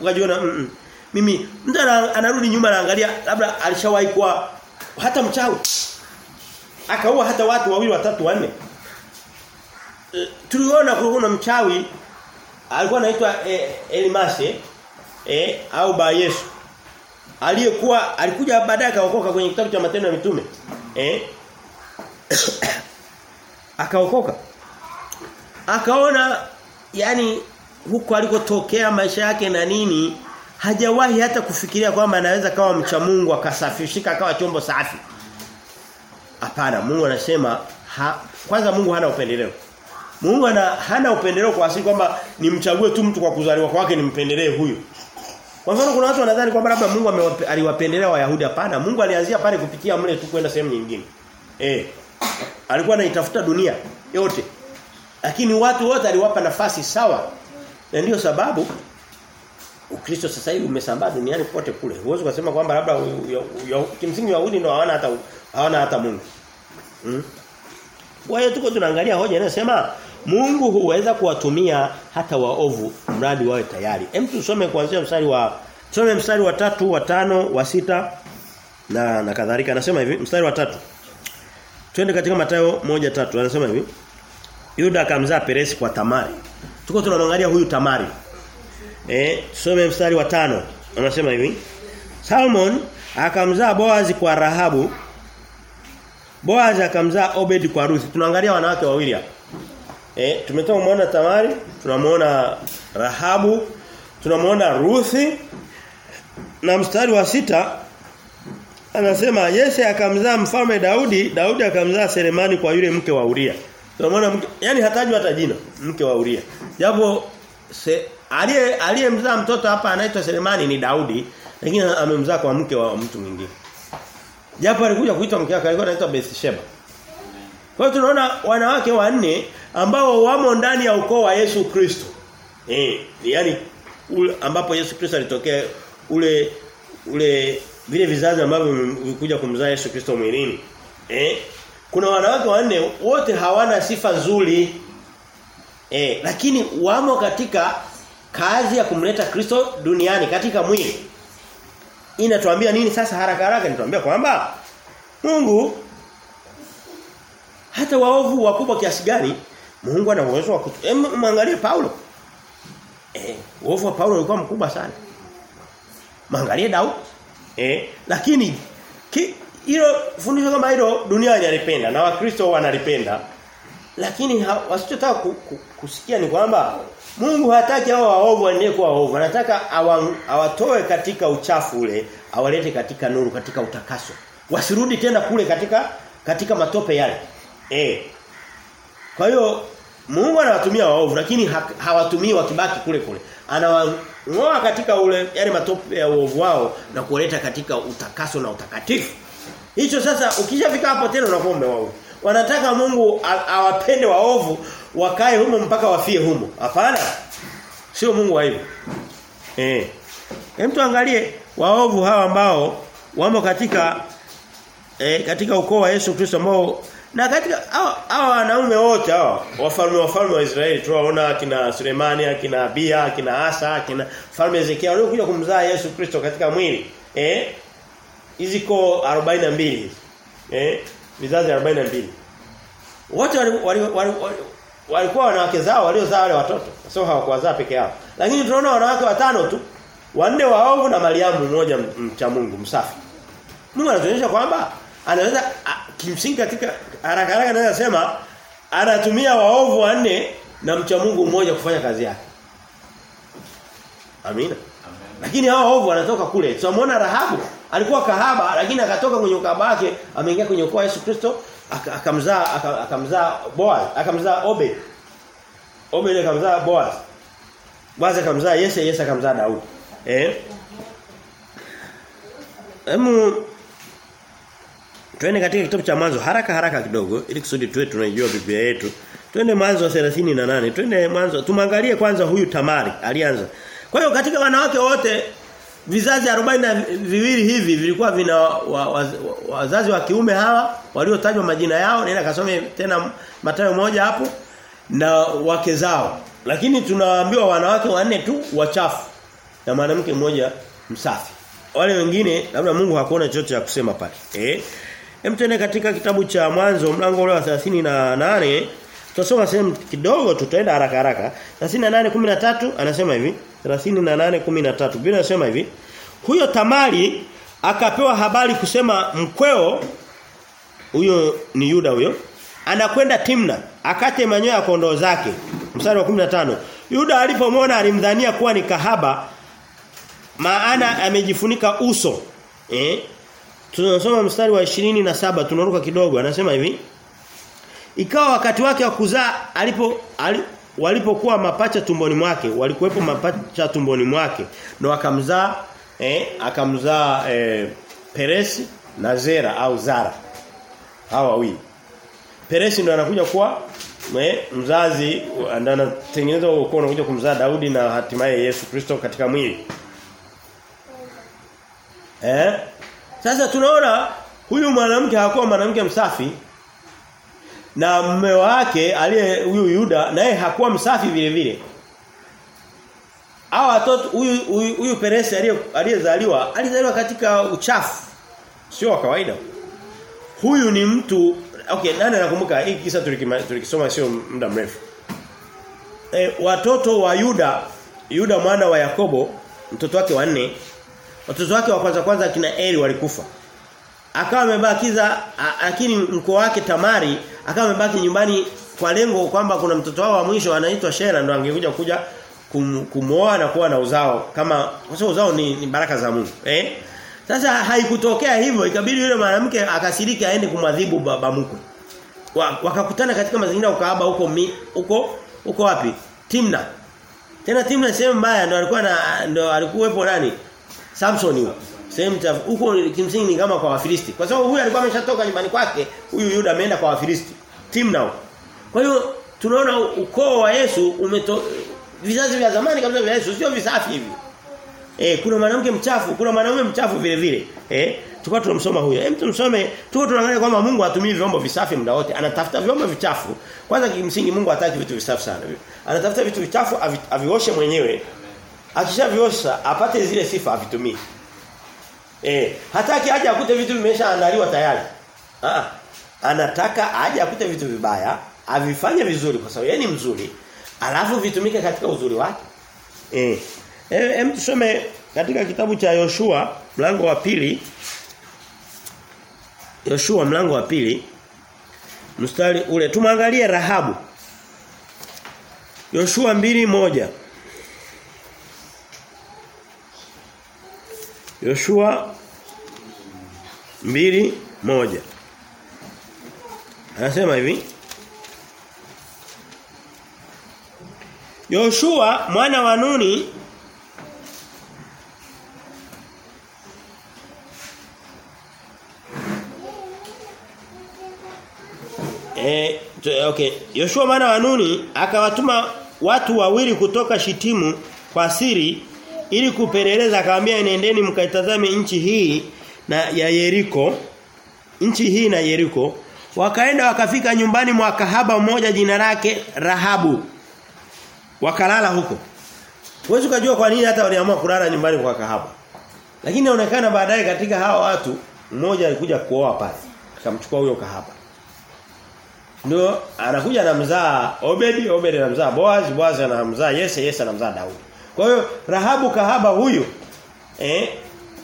Ukajiona mm, mm. mimi mtu anarudi nyuma anaangalia labda alishawahi kuwa hata mchawi. Akaua hata watu wawili watatu wanne. E, tuliona kuna mchawi alikuwa anaitwa e, Elimase e, au ba Yesu. Aliyekuwa alikuja baadaye akaokoka kwenye kitabu cha matendo ya mitume eh (coughs) akaokoka. Akaona yani huko alikotokea maisha yake na nini hajawahi hata kufikiria kwamba anaweza kawa mcha Mungu akasafishika akawa chombo safi hapana Mungu anasema ha, kwanza Mungu hana upendeleo Mungu ana, hana upendeleo kwa asili kwamba nimchague tu mtu kwa kuzaliwa kwake nimpendelee huyu kwa mfano kuna watu wanadhani kwamba labda Mungu aliwapendelea Wayahudi hapana. Mungu alianzia pale kupitia mle tu kwenda sehemu nyingine. Eh. Alikuwa anaitafuta dunia yote. Lakini watu wote aliwapa nafasi sawa. Na ndiyo sababu Ukristo sasa hivi umesambaa duniani pote kule. Huwezi kusema kwamba labda kimsingi Wayahudi ndio hawana hata hawana hata Mungu. Mhm. Kwa hiyo tuko tunaangalia hoja inayosema Mungu huweza kuwatumia hata waovu mradi wawe tayari. Hem tusome kuanzia mstari wa tusome mstari wa tatu, wa tano, wa sita na na kadhalika. Anasema hivi, mstari wa tatu. Twende katika Mathayo moja tatu Anasema hivi. Yuda akamzaa Peresi kwa Tamari. Tuko tunamwangalia huyu Tamari. Eh, tusome mstari wa tano Anasema hivi. Salmon akamzaa Boaz kwa Rahabu. Boaz akamzaa Obed kwa Ruth. Tunaangalia wanawake wawili hapa. Eh, tumetoka muona Tamari, tunamuona Rahabu, tunamuona Ruth. na mstari wa sita anasema Yese akamzaa mfalme Daudi, Daudi akamzaa Selemani kwa yule mke wa Uria. Tunamuona mke, yani hatajwa hata jina, mke wa Uria. Japo aliye aliyemzaa mtoto hapa anaitwa Selemani ni Daudi, lakini amemzaa kwa mke wa mtu mwingine. Japo alikuja kuitwa mke wake alikuwa anaitwa Bathsheba. Kwa hiyo tunaona wanawake wanne ambao wamo ndani ya ukoo wa Yesu Kristo. Eh, yani ule ambapo Yesu Kristo alitokea ule ule vile vizazi ambavyo vilikuja kumzaa Yesu Kristo mwilini. Eh? Kuna wanawake wanne wote hawana sifa nzuri. Eh, lakini wamo katika kazi ya kumleta Kristo duniani katika mwili. Inatuambia nini sasa haraka haraka inatuambia kwamba Mungu hata waovu wakubwa kiasi gani Mungu ana uwezo wa kuangalia Paulo. Eh, uovu wa Paulo ulikuwa mkubwa sana. Maangalie Daudi. Eh, lakini ki, hilo fundisho kama hilo dunia inalipenda na wakristo wanalipenda. Lakini wasichotaka ku, ku, kusikia ni kwamba Mungu hataki hao waovu waendelee kuwa waovu. Anataka awatoe katika uchafu ule, awalete katika nuru, katika utakaso. Wasirudi tena kule katika katika matope yale. Eh. Kwa hiyo Mungu anawatumia waovu lakini ha, hawatumii wakibaki kule kule. Anawang'oa katika ule yale matope ya uovu wao na kuleta katika utakaso na utakatifu. Hicho sasa ukishafika hapo tena unakuwa umewaovu. Wanataka Mungu awapende waovu wakae humo mpaka wafie humo. Hapana. Sio Mungu wa hivyo. Eh. Hem tuangalie waovu hawa ambao wamo katika eh, katika ukoo wa Yesu Kristo ambao na katika hawa wanaume wote hawa wafalme wafalme wa Israeli tunaona kina Sulemani, akina Abia, akina Asa, akina falme Ezekia waliokuja kumzaa Yesu Kristo katika mwili. Eh? Hizi ko 42 hizi. Eh? Vizazi 42. Wote walikuwa wali, wali, wali, wali wanawake zao waliozaa wale watoto. Sio hawakuwazaa peke yao. Lakini tunaona wanawake watano tu. Wanne waovu na Mariamu mmoja mcha Mungu msafi. Mungu anatuonyesha kwamba anaweza kimsingi katika haraka haraka anaweza sema anatumia waovu wanne na mcha Mungu mmoja kufanya kazi yake. Amina. Lakini hao waovu wanatoka kule. tunamwona Rahabu alikuwa kahaba lakini akatoka kwenye ukahaba wake ameingia kwenye ukoo wa Yesu Kristo akamzaa akamzaa Boaz, akamzaa Obed. Obed akamzaa Boaz. Boaz akamzaa Yese, Yese akamzaa Daudi. Eh? Hemu Twende katika kitabu cha mwanzo haraka haraka kidogo ili kusudi tuwe tunaijua Biblia yetu. Twende mwanzo wa 38. Twende mwanzo tumwangalie kwanza huyu Tamari alianza. Kwa hiyo katika wanawake wote vizazi 40 na viwili hivi vilikuwa vina wazazi wa, wa, wa, kiume hawa waliotajwa majina yao nenda kasome tena matayo moja hapo na wake zao. Lakini tunaambiwa wanawake wanne tu wachafu na mwanamke mmoja msafi. Wale wengine labda Mungu hakuona chochote cha kusema pale. Eh? Hem tuende katika kitabu cha mwanzo mlango ule wa 38 tutasoma sehemu kidogo tutaenda haraka haraka 38:13 anasema hivi 38:13 Biblia inasema hivi huyo Tamari akapewa habari kusema mkweo huyo ni Yuda huyo anakwenda Timna akate manyoya ya kondoo zake. Mstari wa 15 Yuda alipomwona alimdhania kuwa ni kahaba maana amejifunika uso. Eh? Tunasoma mstari wa ishirini na saba tunaruka kidogo. Anasema hivi ikawa wakati wake wa kuzaa alipo ali, walipokuwa mapacha tumboni mwake walikuwepo mapacha tumboni mwake. Na akamzaa eh akamzaa eh, Peresi na Zera au Zara. Hawa wawili. Peresi ndo anakuja kuwa eh, mzazi anatengeneza ukoo unakuja kumzaa Daudi na hatimaye Yesu Kristo katika mwili. Eh? Sasa tunaona huyu mwanamke hakuwa mwanamke msafi na mume wake aliye huyu Yuda naye hakuwa msafi vile vile. Hawa watoto huyu huyu Peresi aliyezaliwa alizaliwa katika uchafu sio wa kawaida. Huyu ni mtu okay nani anakumbuka hii kisa tulikisoma sio muda mrefu. E, watoto wa Yuda Yuda mwana wa Yakobo mtoto wake wanne watoto wake wa kwanza kwanza kina Eli walikufa akawa amebakiza lakini mko wake Tamari akawa amebaki nyumbani kwa lengo kwamba kuna mtoto wao wa mwisho anaitwa Shera ndo angekuja kuja kum, kumooa na kuwa na uzao kama kwa sababu uzao ni, ni baraka za Mungu eh? Sasa haikutokea hivyo ikabidi yule mwanamke akasiriki aende kumwadhibu baba mkwe. Wakakutana katika mazingira ukaaba huko huko huko wapi? Timna. Tena Timna sehemu mbaya ndo alikuwa na ndo alikuwepo nani? Samson huko sehemu huko kimsingi ni kama kwa Wafilisti. Kwa sababu huyu alikuwa ameshatoka nyumbani kwake, huyu Yuda ameenda kwa Wafilisti. Timna. Kwa hiyo tunaona ukoo wa Yesu umeto vizazi vya zamani kabisa vya Yesu sio visafi hivi. Eh kuna mwanamke mchafu, kuna mwanaume mchafu vile vile. Eh tulikuwa tunamsoma huyo. Hem tumsome, tuko tunaangalia kwamba Mungu hatumii vyombo visafi muda wote. Anatafuta vyombo vichafu. Kwanza kimsingi Mungu hataki vitu visafi sana. Anatafuta vitu vichafu avi, avioshe mwenyewe. Akishaviosha apate zile sifa avitumie. Eh, hataki aje akute vitu vimeshaandaliwa tayari. Ah, anataka aje akute vitu vibaya, avifanye vizuri kwa sababu yeye ni mzuri. Alafu vitumike katika uzuri wake. Eh. Hem tusome katika kitabu cha Yoshua mlango wa pili. Yoshua mlango wa pili. Mstari ule tumwangalie Rahabu. Yoshua mbili moja Yoshua mbili moja. Anasema hivi. Yoshua mwana wa Nuni Eh okay. Yoshua mwana wa Nuni akawatuma watu wawili kutoka Shitimu kwa siri ili kupeleleza akamwambia nendeni mkaitazame nchi hii na ya Yeriko. Nchi hii na Yeriko. Wakaenda wakafika nyumbani mwa kahaba mmoja jina lake Rahabu. Wakalala huko. Huwezi kujua kwa nini hata waliamua kulala nyumbani kwa kahaba. Lakini inaonekana baadaye katika hawa watu mmoja alikuja kuoa pale. Akamchukua huyo kahaba. Ndio anakuja anamzaa Obedi. Obedi anamzaa Boaz. Boaz anamzaa Yese. Yese anamzaa Daudi kwa hiyo Rahabu kahaba huyu eh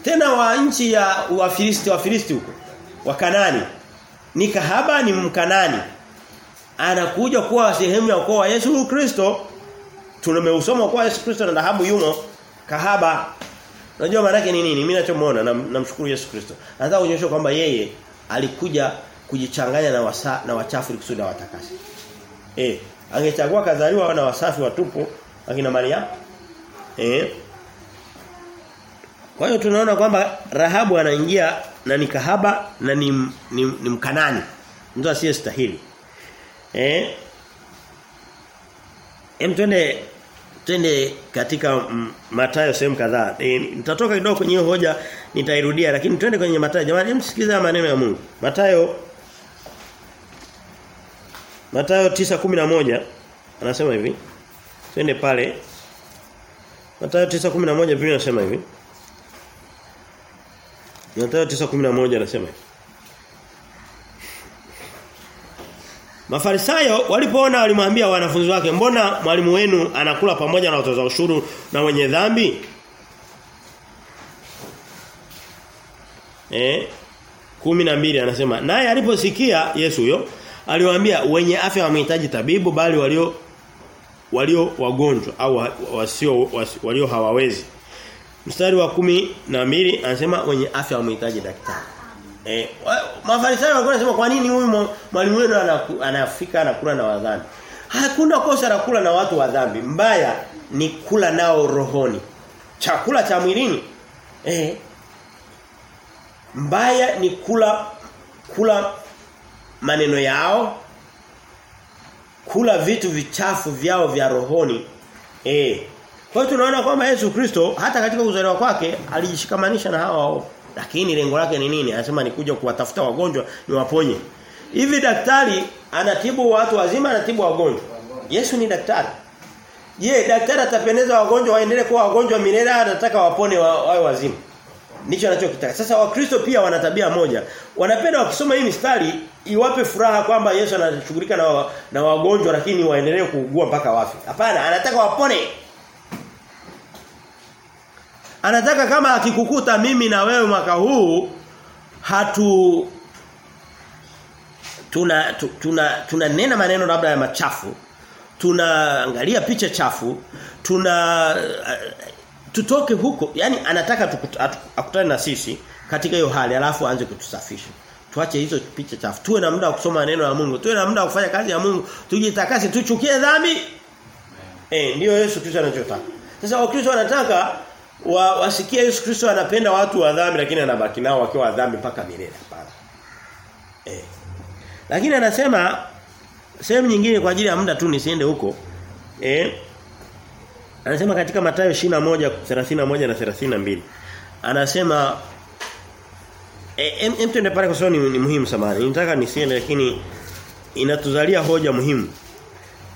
tena wa nchi ya Wafilisti Wafilisti huko wa Kanani. Ni kahaba ni mkanani. Anakuja kuwa sehemu ya ukoo wa Yesu Kristo. Tumeusoma kwa Yesu Kristo na Rahabu yumo kahaba. Unajua maana yake ni nini? Mimi ninachomuona namshukuru na Yesu Kristo. Anataka kuonyesha kwamba yeye alikuja kujichanganya na wasa, na wachafu kusudi watakase eh angechagua kazaliwa na wasafi watupu akina Maria eh kwa hiyo tunaona kwamba Rahabu anaingia na ni kahaba na ni, ni, ni mkanani. Mtu asiyestahili. Eh? Hem twende twende katika Mathayo sehemu kadhaa. E, nitatoka kidogo kwenye hoja nitairudia lakini twende kwenye Mathayo. Jamani hem sikiliza maneno ya Mungu. Mathayo Mathayo 9:11 anasema hivi. Twende pale. Mathayo 9:11 Biblia inasema hivi. Mathayo 9:11 anasema hivi. Mafarisayo walipoona walimwambia wanafunzi wake mbona mwalimu wenu anakula pamoja na watoza ushuru na wenye dhambi? Eh 12 anasema naye aliposikia Yesu huyo aliwaambia wenye afya wamhitaji tabibu bali walio walio wagonjwa au wasio walio hawawezi Mstari wa kumi na mbili anasema wenye afya wamhitaji daktari. Eh, Mafarisayo walikuwa wanasema kwa nini huyu mwalimu wenu anafika anakula na wadhambi? Hakuna kosa la kula na watu wa dhambi. Mbaya ni kula nao rohoni. Chakula cha mwilini. Eh. Mbaya ni kula kula maneno yao kula vitu vichafu vyao vya rohoni. Eh. Kwa hiyo tunaona kwamba Yesu Kristo hata katika kuzaliwa kwake alijishikamanisha na hao lakini lengo lake ni nini? Anasema ni kuja kuwatafuta wagonjwa ni waponye. Hivi daktari anatibu watu wazima anatibu wagonjwa. Yesu ni daktari. Je, daktari atapendeza wagonjwa waendelee kuwa wagonjwa milele anataka wapone wawe wa wazima? Ndicho anachokitaka. Sasa wakristo pia wana tabia moja. Wanapenda wakisoma hii mistari iwape furaha kwamba Yesu anashughulika na, na wagonjwa lakini waendelee kuugua mpaka wafi. Hapana, anataka wapone. Anataka kama akikukuta mimi na wewe mwaka huu hatu tuna tu, tuna tunanena maneno labda ya machafu. Tunaangalia picha chafu. Tuna uh, tutoke huko. Yaani anataka akutane na sisi katika hiyo hali alafu aanze kutusafisha. Tuache hizo picha chafu. Tuwe na muda wa kusoma neno la Mungu. Tuwe na muda wa kufanya kazi ya Mungu. Tujitakase, tuchukie dhambi. Eh, ndio Yesu Kristo anachotaka. Sasa Wakristo wanataka wa, wasikie Yesu Kristo anapenda watu wa dhambi lakini anabaki nao wakiwa dhambi mpaka milele hapana. Eh. Lakini anasema sehemu nyingine kwa ajili ya muda tu nisiende huko. Eh. Anasema katika Mathayo 21:31 na 32. Anasema eh em tuende pale kwa sababu ni, ni muhimu samani. Nitaka nisiende lakini inatuzalia hoja muhimu.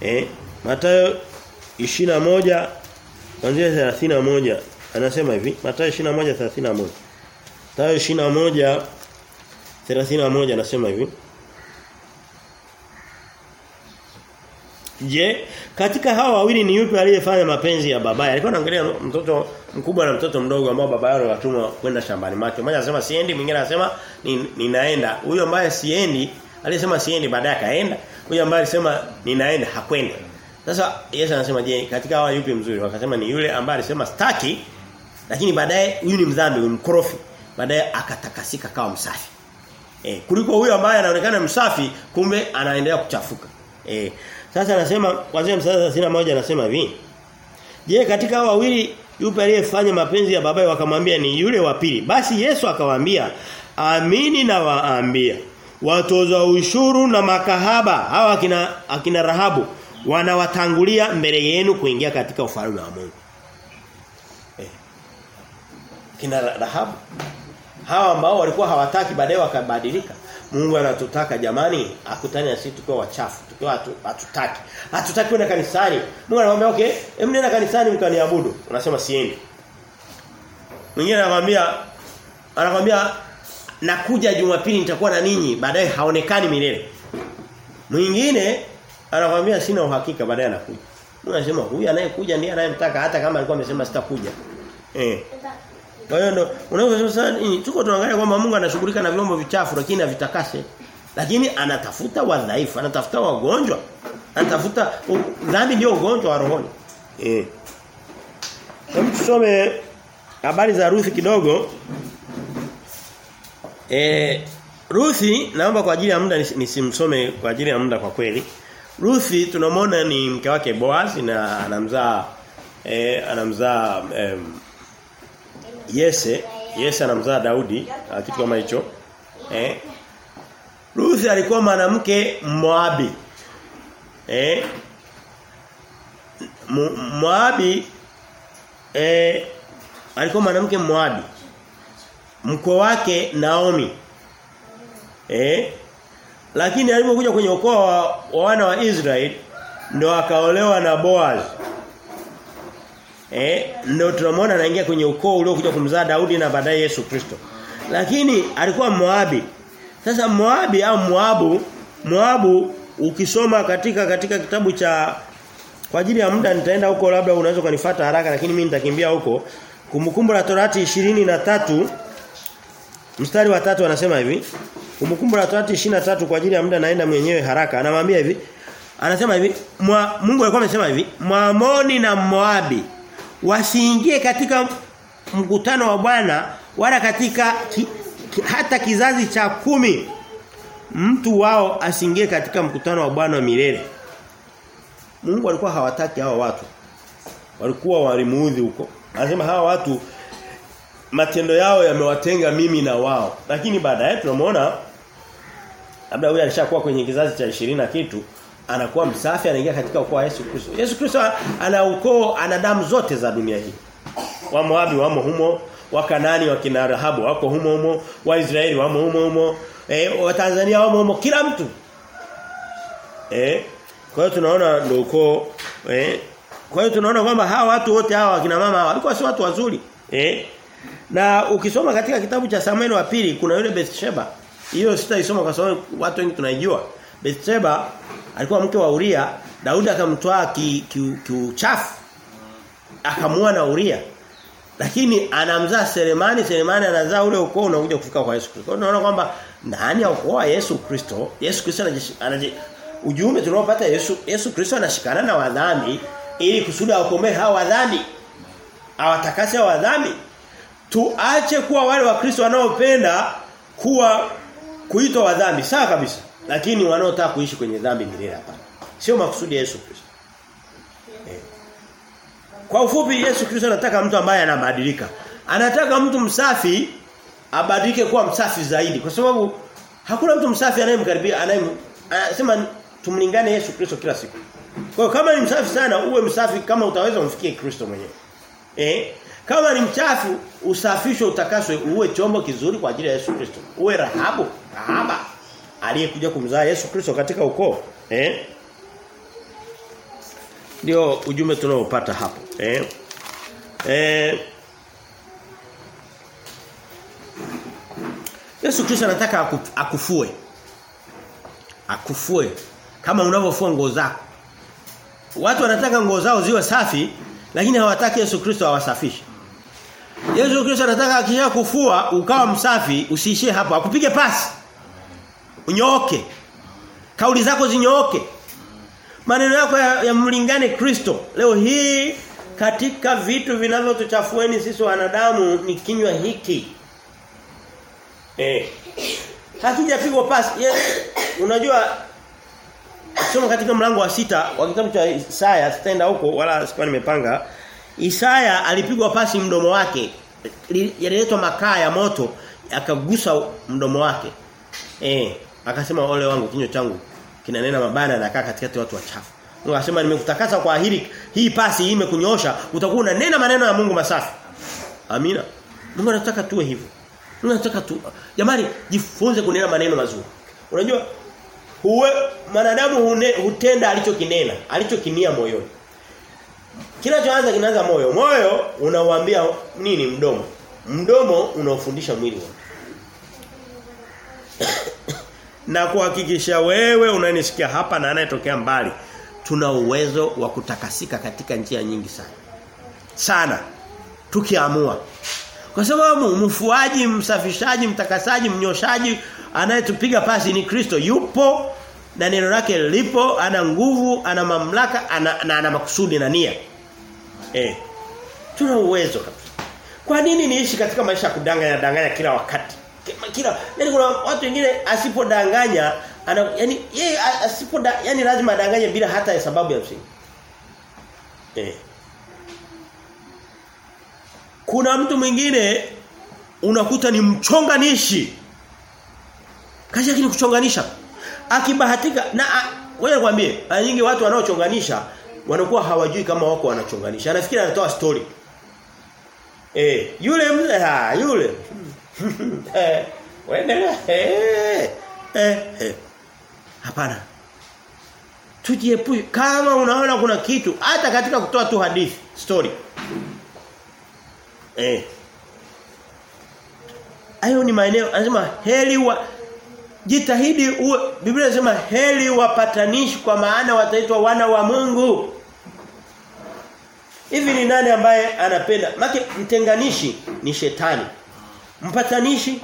Eh Mathayo 21 kuanzia 31 anasema hivi Mathayo 21:31 Mathayo 21 31 anasema hivi Je, katika hawa wawili ni yupi aliyefanya mapenzi ya babaye? Alikuwa anaangalia mtoto mkubwa na mtoto mdogo ambao baba yao alitumwa kwenda shambani mwake. Mmoja anasema siendi, mwingine anasema ninaenda. Huyo ambaye siendi, aliyesema siendi baadaye akaenda. Huyo ambaye alisema ninaenda hakwenda. Sasa Yesu anasema je, katika hawa yupi mzuri? Wakasema ni yule ambaye alisema staki lakini baadaye huyu ni mdhambi, ni mkorofi. Baadaye akatakasika kawa msafi. Eh, kuliko huyo ambaye anaonekana msafi kumbe anaendelea kuchafuka. Eh, sasa anasema kwanza mstari 31 anasema hivi. Je, katika hao wawili yupi aliyefanya mapenzi ya babaye wakamwambia ni yule wa pili. Basi Yesu akawaambia, "Amini na waambia, watoza ushuru na makahaba hawa akina akina Rahabu wanawatangulia mbele yenu kuingia katika ufalme wa Mungu." Eh. Kina Rahabu hawa ambao walikuwa hawataki baadaye wakabadilika. Mungu anatutaka jamani akutane na sisi tukiwa wachafu, tukiwa hatutaki. Hatutaki kwenda kanisani. Mungu anamwambia okay, hebu nenda kanisani mkaniabudu. Unasema siendi. Mwingine anakuambia anakuambia nakuja Jumapili nitakuwa na ninyi, baadaye haonekani milele. Mwingine anakuambia sina uhakika baadaye anakuja. Mungu anasema huyu anayekuja ndiye anayemtaka hata kama alikuwa amesema sitakuja. Eh. Kwa hiyo ndo unavyosema sasa tuko tunaangalia kwamba Mungu anashughulika na vyombo vichafu lakini havitakase. Lakini anatafuta wadhaifu, anatafuta wagonjwa. Anatafuta dhambi ndio ugonjwa wa rohoni. Eh. Hebu tusome habari za Ruthi kidogo. Eh Ruthi naomba kwa ajili ya muda nisimsome kwa ajili ya muda kwa kweli. Ruthi tunamwona ni mke wake Boaz na anamzaa eh anamzaa eh, Yese, Yese anamzaa Daudi, kitu kama hicho. Eh. Ruth alikuwa mwanamke Moabi. Eh. Moabi eh alikuwa mwanamke Moabi. Mko wake Naomi. Eh. Lakini alipokuja kwenye ukoo wa, wa wana wa Israeli ndio akaolewa na Boaz. Eh, ndio tunamwona anaingia kwenye ukoo uliokuja kumzaa Daudi na baadaye Yesu Kristo. Lakini alikuwa Moabi. Sasa Moabi au Moabu, Moabu ukisoma katika katika kitabu cha kwa ajili ya muda nitaenda huko labda unaweza kunifuata haraka lakini mimi nitakimbia huko. Kumbukumbu la Torati ishirini na tatu mstari wa tatu anasema hivi. Kumbukumbu la Torati 23 kwa ajili ya muda naenda mwenyewe haraka. Anamwambia hivi. Anasema hivi, Mungu alikuwa amesema hivi, Mwamoni na Moabi wasiingie katika mkutano wa Bwana wala katika ki, ki, hata kizazi cha kumi mtu wao asiingie katika mkutano wa Bwana milele. Mungu alikuwa hawataki hawa watu. Walikuwa walimuudhi huko. Anasema hawa watu matendo yao yamewatenga mimi na wao. Lakini baadaye tunamuona labda huyu alishakuwa kwenye kizazi cha 20 na kitu anakuwa msafi anaingia katika ukoo wa Yesu Kristo. Yesu Kristo ana ukoo ana damu zote za dunia hii. Wa Moabi wamo humo, wa Kanani wa Kinarahabu wako humo humo, wa Israeli wamo humo humo, eh wa Tanzania wamo humo kila mtu. Eh kwa hiyo tunaona ndio ukoo eh kwa hiyo tunaona kwamba hawa watu wote hawa wakina mama walikuwa si watu wazuri. Eh na ukisoma katika kitabu cha Samuel wa pili kuna yule Bathsheba. Hiyo sitaisoma kwa sababu watu wengi tunaijua. Bathsheba alikuwa mke wa Uria, Daudi akamtoa kiuchafu. Ki, ki akamua na Uria. Lakini anamzaa Selemani, Selemani anazaa ule ukoo unakuja kufika kwa Yesu Kristo. Unaona kwamba ndani ya ukoo wa Yesu Kristo, Yesu Kristo anaje ujumbe tunaopata Yesu Yesu Kristo anashikana na wadhambi ili kusudi awakomee hao wadhambi. Awatakase hawa wadhambi. Tuache kuwa wale wa Kristo wanaopenda kuwa kuitwa wadhambi. Sawa kabisa. Lakini wanaotaka kuishi kwenye dhambi milele hapana. Sio makusudi ya Yesu Kristo. Eh. Kwa ufupi Yesu Kristo anataka mtu ambaye anabadilika. Anataka mtu msafi abadilike kuwa msafi zaidi kwa sababu hakuna mtu msafi anayemkaribia anayem anasema tumlingane Yesu Kristo kila siku. Kwa hiyo kama ni msafi sana uwe msafi kama utaweza umfikie Kristo mwenyewe. Eh? Kama ni mchafu usafishwe utakaswe uwe chombo kizuri kwa ajili ya Yesu Kristo. Uwe Rahabu, Rahaba aliyekuja kumzaa Yesu Kristo katika ukoo. Eh? Ndio ujumbe tunaopata hapo. Eh? Eh Yesu Kristo anataka akufue. Akufue kama unavyofua nguo zako. Watu wanataka nguo zao ziwe safi lakini hawataki Yesu Kristo awasafishe. Yesu Kristo anataka akisha kufua ukawa msafi usiishie hapo akupige pasi. Unyooke. Kauli zako zinyooke. Maneno yako yamlingane ya Kristo. Leo hii katika vitu vinavyotuchafueni sisi wanadamu ni kinywa hiki. Eh. Hakijapigwa pasi. Yes. Unajua Soma katika mlango wa sita wa kitabu cha Isaya sitaenda huko wala sikuwa nimepanga. Isaya alipigwa pasi mdomo wake. Yaliletwa makaa ya moto yakagusa mdomo wake. Eh, akasema ole wangu kinywa changu kinanena mabaya na nakaa katikati watu wachafu. Mungu akasema nimekutakasa kwa hili hii pasi hii imekunyosha utakuwa unanena maneno ya Mungu masafi. Amina. Mungu anataka tuwe hivyo. Mungu anataka tu. Jamani jifunze kunena maneno mazuri. Unajua huwe mwanadamu hutenda alichokinena, alichokinia moyoni. Kinachoanza kinaanza moyo. Moyo unauambia nini mdomo? Mdomo unaofundisha mwili wote. Na kuhakikisha wewe unanisikia hapa na anayetokea mbali tuna uwezo wa kutakasika katika njia nyingi sana. Sana. Tukiamua. Kwa sababu mfuaji, msafishaji, mtakasaji, mnyoshaji anayetupiga pasi ni Kristo yupo na neno lake lipo, ana nguvu, ana mamlaka, ana, na ana makusudi na nia. Eh. Tuna uwezo. Kwa nini niishi katika maisha ya kudanganya danganya kila wakati? Kila yani kuna watu wengine asipodanganya ana yani yeye asipoda yani lazima adanganye bila hata ya sababu ya msingi. Eh. Kuna mtu mwingine unakuta ni mchonganishi. Yake ni kuchonganisha. Akibahatika na wewe nikwambie, nyingi watu wanaochonganisha wanakuwa hawajui kama wako wanachonganisha. Anafikiri anatoa story. Eh, yule ha, yule. Wewe eh, eh, eh. Hapana. Tujiepushe kama unaona kuna kitu hata katika kutoa tu hadithi, story. Eh. Hayo ni maeneo anasema heli wa jitahidi uwe Biblia inasema heli wapatanishi kwa maana wataitwa wana wa Mungu. Hivi ni nani ambaye anapenda? Maki mtenganishi ni shetani. Mpatanishi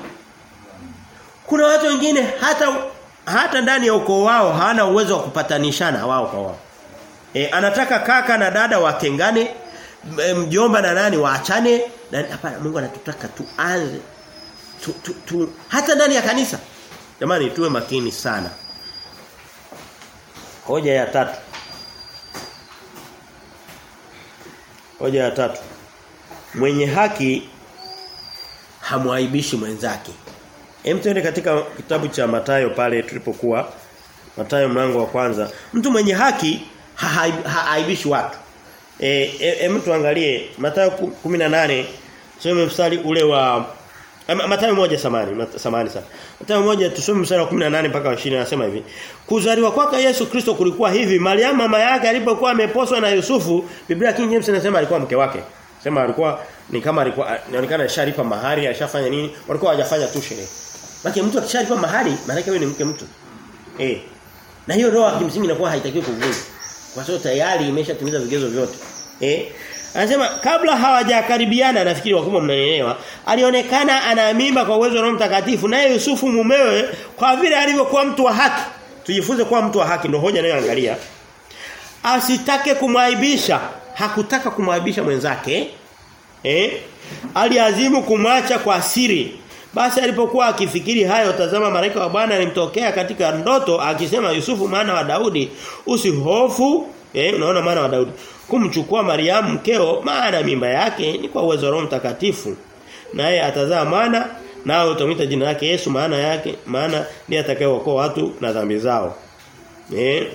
kuna watu wengine hata hata ndani ya ukoo wao hawana uwezo wa kupatanishana wao kwa wao. E, anataka kaka na dada watengane, mjomba na nani waachane na hapana Mungu anatutaka tuanze tu, tu, tu, hata ndani ya kanisa. Jamani tuwe makini sana. Hoja ya tatu. Hoja ya tatu. Mwenye haki hamwaibishi mwenzake. Hem tuende katika kitabu cha Matayo pale tulipokuwa Matayo mlango wa kwanza. Mtu mwenye haki haaibishi watu. Eh e, mtu angalie Matayo 18 tusome mstari ule wa Matayo moja samani samani sana. Matayo moja tusome mstari wa 18 mpaka 20 anasema hivi. Kuzaliwa kwake Yesu Kristo kulikuwa hivi. Mariamu mama yake alipokuwa ameposwa na Yusufu, Biblia King James inasema alikuwa mke wake. Sema alikuwa ni kama alikuwa inaonekana ashalipa mahari, ashafanya nini? Walikuwa hawajafanya tu sherehe. Maana mtu akishalipa mahari, maana yake ni mke mtu. Eh. Na hiyo ndoa kimsingi inakuwa haitakiwi kuvunja. Kwa sababu tayari imeshatimiza vigezo vyote. Eh? Anasema kabla hawajakaribiana nafikiri wakubwa mnanielewa, alionekana ana mimba kwa uwezo wa Roho Mtakatifu naye Yusufu mumewe kwa vile alivyokuwa mtu wa haki. Tujifunze kuwa mtu wa haki ndio hoja nayo angalia. Asitake kumwaibisha, hakutaka kumwaibisha mwenzake. Eh? Aliazimu kumwacha kwa siri. Basi alipokuwa akifikiri hayo tazama malaika wa Bwana alimtokea katika ndoto akisema Yusufu maana wa Daudi usihofu eh unaona maana wa Daudi kumchukua Mariamu mkeo maana mimba yake ni kwa uwezo wa Roho Mtakatifu naye atazaa maana nao utamwita jina lake Yesu maana yake maana ndiye atakayeokoa watu na dhambi zao eh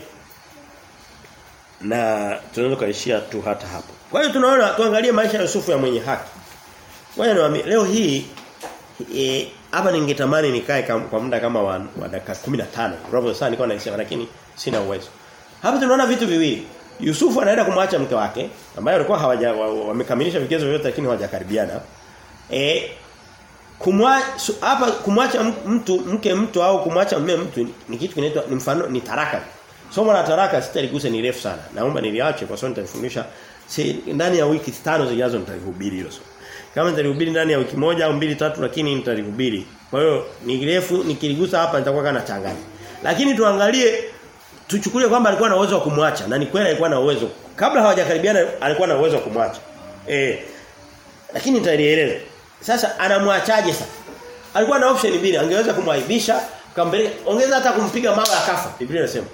na tunaweza kaishia tu hata hapo kwa hiyo tunaona tuangalie maisha ya Yusufu ya mwenye haki Bwana leo hii hapa e, ningetamani nikae kwa muda kama wa, wa dakika 15. Robo sana nilikuwa naisema lakini sina uwezo. Hapa tunaona vitu viwili. Yusufu anaenda kumwacha mke wake ambaye walikuwa hawaja wamekamilisha wa, vigezo vyote lakini hawajakaribiana. Eh kumwacha hapa kumwacha mtu mke mtu au kumwacha mume mtu ni kitu kinaitwa ni mfano ni taraka. Somo la taraka sitaligusa ni refu sana. Naomba niliache kwa sababu nitafundisha si, ndani ya wiki tano zijazo nitalihubiri hilo somo. Kama nitalihubiri ndani ya wiki moja au mbili tatu lakini nitalihubiri. Kwa hiyo ni refu nikiligusa hapa nitakuwa kana changanya. Lakini tuangalie tuchukulie kwamba alikuwa na uwezo wa kumwacha na ni kweli alikuwa na uwezo. Kabla hawajakaribiana alikuwa na uwezo wa kumwacha. Eh. Lakini nitalieleza. Sasa anamwachaje sasa? Alikuwa na option mbili, angeweza kumwaibisha, kampeleka ongeza hata kumpiga mawe akafa. Biblia inasema.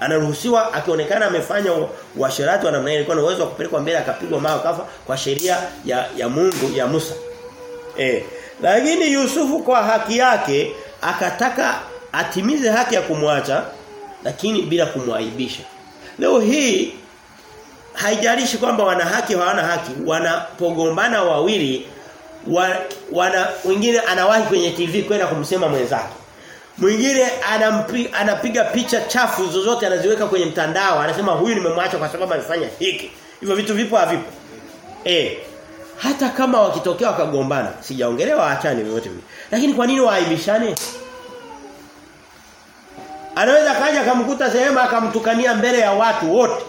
Anaruhusiwa akionekana amefanya uasherati wa namna hiyo na uwezo wa kupelekwa mbele akapigwa mawe kafa kwa sheria ya ya Mungu ya Musa. Eh. Lakini Yusufu kwa haki yake akataka atimize haki ya kumwacha lakini bila kumwaibisha. Leo hii haijalishi kwamba wana haki hawana haki, wanapogombana wawili wa, wana wengine anawahi kwenye TV kwenda kumsema mwenzake. Mwingine anapiga picha chafu zozote anaziweka kwenye mtandao. Anasema huyu nimemwacha kwa sababu alifanya hiki. Hivyo vitu vipo havipo. Eh. Hata kama wakitokea wakagombana, sijaongelea waachane wote hivi. Lakini kwa nini waaibishane? Anaweza kaja akamkuta sehemu akamtukania mbele ya watu wote.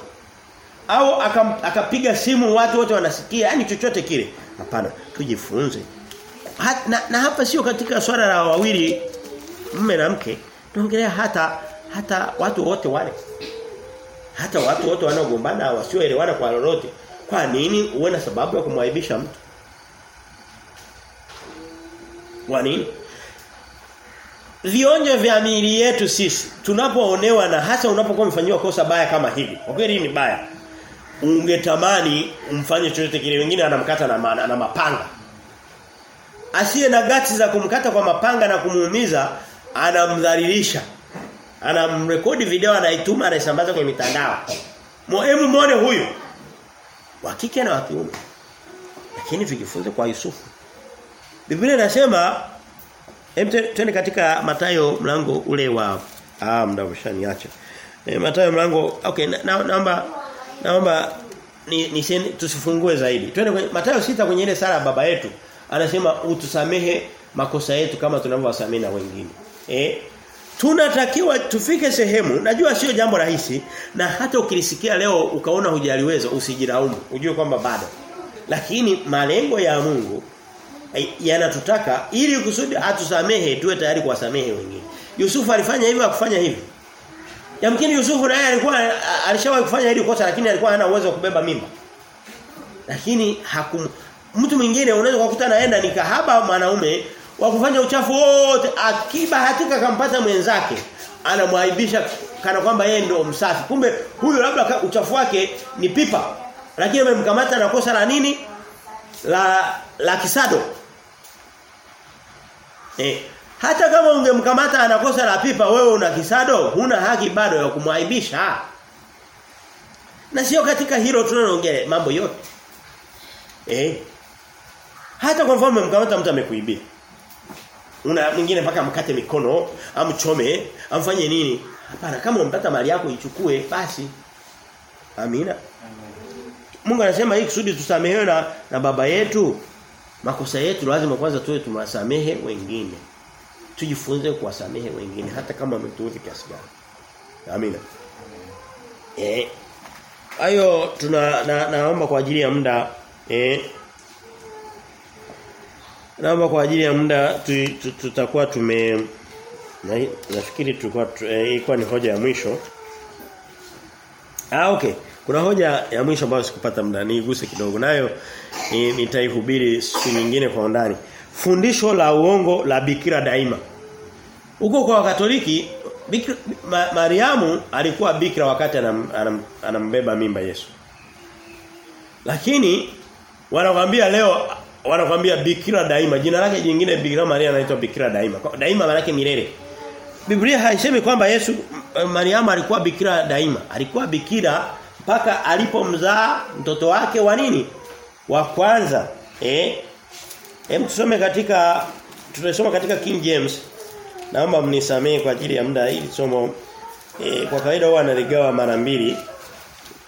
Au akapiga simu watu wote wanasikia, yani chochote kile. Hapana, tujifunze. Hat, na, na hapa sio katika swala la wawili mume na mke, tunaongelea hata hata watu wote wale. Hata watu wote wanaogombana wasioelewana kwa lolote. Kwa nini uwe na sababu ya kumwaibisha mtu? Kwa nini? Vionjo vya miili yetu sisi tunapoonewa na hasa unapokuwa umefanywa kosa baya kama hili. Kwa kweli ni baya. Ungetamani umfanye chochote kile wengine anamkata na, maana na mapanga. Asiye na gati za kumkata kwa mapanga na kumuumiza anamdhalilisha. Anamrekodi video anaituma anaisambaza kwenye mitandao. Muhimu muone huyu. Wa kike na wa kiume. Lakini tujifunze kwa Yusufu. Biblia inasema twende katika Matayo mlango ule wa ah muda umeshaniacha. E, Matayo mlango okay na, na, naomba naomba ni, ni sen, tusifungue zaidi. Twende kwenye Matayo sita kwenye ile sala baba yetu anasema utusamehe makosa yetu kama tunavyowasamehe na wengine. Eh? Tunatakiwa tufike sehemu najua sio jambo rahisi na hata ukilisikia leo ukaona hujaliweza usijilaumu ujue kwamba bado. Lakini malengo ya Mungu yanatutaka ili kusudi atusamehe tuwe tayari kuwasamehe wengine. Yusufu alifanya hivyo akufanya hivyo. Yamkini Yusufu naye alikuwa alishawahi kufanya hili kosa lakini alikuwa hana uwezo wa kubeba mimba. Lakini hakum mtu mwingine unaweza kukuta naenda ni kahaba mwanaume wa kufanya uchafu wote akibahatika kampata mwenzake anamwaibisha kana kwamba yeye ndio msafi. Kumbe huyu labda uchafu wake ni pipa. Lakini amemkamata na kosa la nini? La la kisado. Eh, hata kama ungemkamata anakosa la pipa wewe una kisado, huna haki bado ya kumwaibisha. Na sio katika hilo tunaloongea mambo yote. Eh. Hata kwa mfano umemkamata mtu amekuibia. Una mwingine mpaka mkate mikono, amchome, amfanye nini? Hapana, kama umpata mali yako ichukue basi. Amina. Mungu anasema hii kusudi tusamehewe na, na baba yetu makosa yetu lazima kwanza tuwe tumasamehe wengine. Tujifunze kuwasamehe wengine hata kama wametuudhi kiasi gani. Amina. Eh. Hayo tuna na, naomba kwa ajili ya muda eh Naomba kwa ajili ya muda tu, tu, tutakuwa tume na, tulikuwa ilikuwa ni hoja ya mwisho. Ah okay. Kuna hoja ya mwisho ambayo sikupata muda niiguse kidogo nayo ni, nitaihubiri siku nyingine kwa undani. Fundisho la uongo la Bikira daima. Huko kwa Wakatoliki Bikira, ma, Mariamu alikuwa bikira wakati anam, anam, anambeba mimba Yesu. Lakini wanakuambia leo wanakwambia bikira daima. Jina lake jingine Bikira Maria anaitwa bikira daima. Daima maana yake milele. Biblia haisemi kwamba Yesu Mariamu alikuwa bikira daima. Alikuwa bikira mpaka alipomzaa mtoto wake wa nini? Wa kwanza. Eh? Hem tusome katika tunasoma katika King James. Naomba mnisamee kwa ajili ya muda hili somo e, kwa kawaida huwa analigawa mara mbili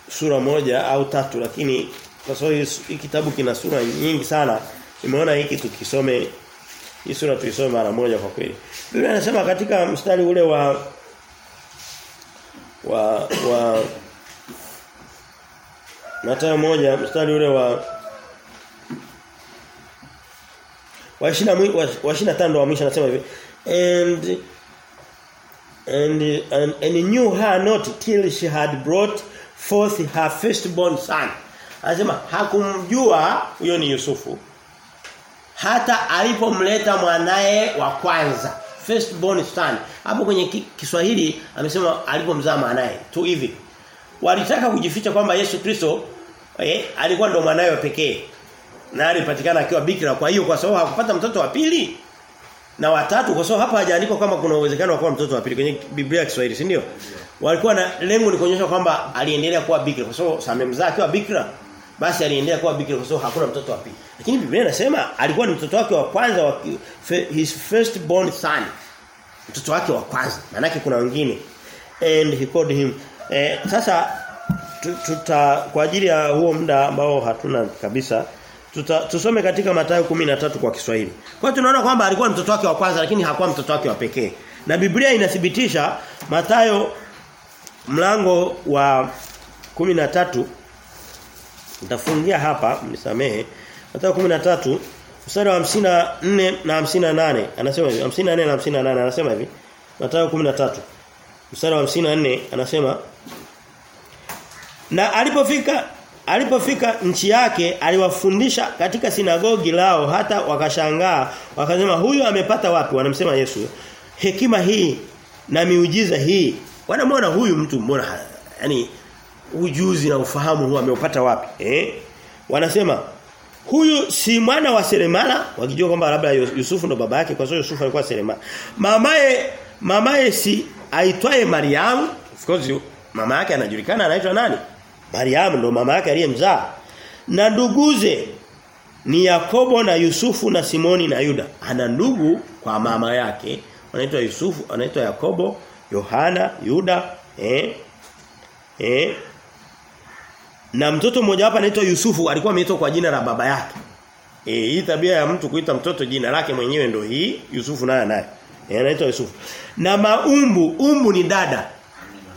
sura moja au tatu lakini kwa sababu hii kitabu kina sura nyingi sana nimeona hiki tukisome hii sura tuisome mara moja kwa kweli. Biblia inasema katika mstari ule wa wa wa Mathayo moja mstari ule wa wa 20 wa 25 wa mwisho anasema hivi and and and, and knew her not till she had brought forth her firstborn son. Anasema hakumjua huyo ni Yusufu hata alipomleta mwanae wa kwanza first born son. Hapo kwenye Kiswahili amesema alipomzaa mwanae tu hivi. Walitaka kujificha kwamba Yesu Kristo eh, alikuwa ndo mwanae wa pekee. Na alipatikana akiwa bikira kwa hiyo kwa sababu hakupata mtoto wa pili na watatu kwa sababu hapa hajaandikwa kama kuna uwezekano wa kuwa mtoto wa pili kwenye Biblia ya Kiswahili si ndio? Walikuwa na lengo ni kuonyesha kwamba aliendelea kuwa bikira kwa sababu samemzaa akiwa bikira basi aliendelea kuwa bikira kwa sababu hakuna mtoto wa pili. Lakini Biblia inasema alikuwa ni mtoto wake wa kwanza wa his first born son. mtoto wake wa kwanza. Maana kuna wengine and he called him eh, sasa tuta kwa ajili ya huo muda ambao hatuna kabisa tuta, tusome katika Mathayo 13 kwa Kiswahili. Kwa tunaona kwamba alikuwa mtoto wake wa kwanza lakini hakuwa mtoto wake wa pekee. Na Biblia inathibitisha Mathayo mlango wa 13 nitafungia hapa mnisamehe. Mathayo 13 mstari wa 54 na 58 anasema hivi 54 na 58 anasema hivi. Mathayo 13 mstari wa 54 anasema na alipofika alipofika nchi yake aliwafundisha katika sinagogi lao hata wakashangaa wakasema huyu amepata wapi wanamsema Yesu. Hekima hii na miujiza hii wanamwona huyu mtu mbona yani ujuzi na ufahamu huu ameupata wapi eh? Wanasema huyu si mwana wa seremala. Wakijua kwamba labda Yusufu ndo baba yake kwa sababu Yusufu alikuwa seremala. Mamaye mamaye si aitwaye Mariamu? Of course mama yake anajulikana anaitwa nani? Mariamu ndo mama yake aliyemzaa. Na nduguze ni Yakobo na Yusufu na Simoni na Yuda. Ana ndugu kwa mama yake anaitwa Yusufu anaitwa Yakobo Yohana Yuda eh? Eh na mtoto mmoja hapa anaitwa Yusufu alikuwa ameitwa kwa jina la baba yake eh hii tabia ya mtu kuita mtoto jina lake mwenyewe ndo hii Yusufu naye naye eh anaitwa Yusufu na maumbu umbu ni dada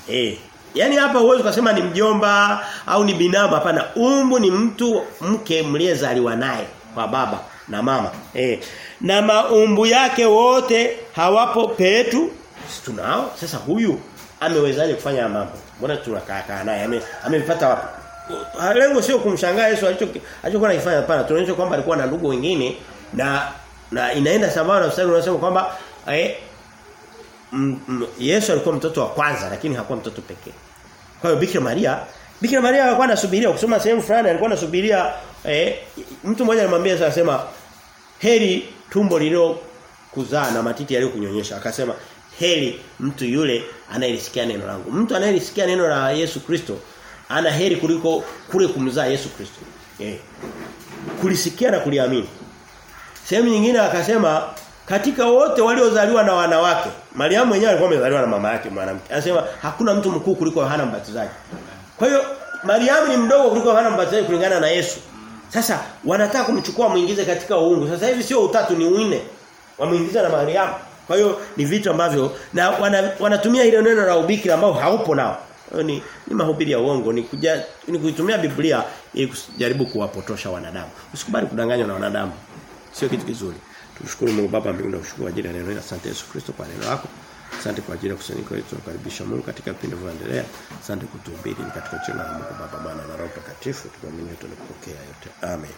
eh Yaani hapa huwezi kusema ni mjomba au ni binamu hapana. Umbu ni mtu mke mliyezaliwa naye kwa baba na mama. Eh. Na maumbu yake wote hawapo petu. Tunao. Sasa huyu amewezaje kufanya mambo? Mbona tunakaa naye? Ame amepata wapi? Lengo sio kumshangaa Yesu alichokuwa anafanya hapana. Tunaonyesha kwamba alikuwa na ndugu wengine na na inaenda sambamba na mstari unasema kwamba eh Yesu alikuwa mtoto wa kwanza lakini hakuwa mtoto pekee. Kwa hiyo Bikira Maria, Bikira Maria alikuwa anasubiria kusoma sehemu fulani alikuwa anasubiria eh, mtu mmoja alimwambia sasa sema heri tumbo lililo kuzaa na matiti yaliyokunyonyesha akasema heri mtu yule anayelisikia neno langu. Mtu anayelisikia neno la Yesu Kristo ana heri kuliko kule kumzaa Yesu Kristo. Eh. Kulisikia na kuliamini. Sehemu nyingine akasema katika wote waliozaliwa na wanawake Mariamu mwenyewe alikuwa amezaliwa na mama yake mwanamke. Anasema hakuna mtu mkuu kuliko Yohana Mbatizaji. Kwa hiyo Mariamu ni mdogo kuliko Yohana Mbatizaji kulingana na Yesu. Sasa wanataka kumchukua muingize katika uungu. Sasa hivi sio utatu ni uine. Wamuingiza na Mariamu. Kwa hiyo ni vitu ambavyo na wana, wanatumia ile neno la ubikira ambao haupo nao ni ni mahubiri ya uongo ni kuja ni kuitumia Biblia ili kujaribu kuwapotosha wanadamu usikubali kudanganywa na wanadamu sio kitu kizuri Tushukuru Mungu Baba mbinguni na kushukuru ajili ya neno hili. Asante Yesu Kristo kwa neno lako. Asante kwa ajili ya kusanyiko letu. Tunakaribisha Mungu katika vipindi vinavyoendelea. Asante kutuhubiri katika jina la Mungu Baba, Bwana na Roho Mtakatifu. Tunaamini tunapokea yote. Amen.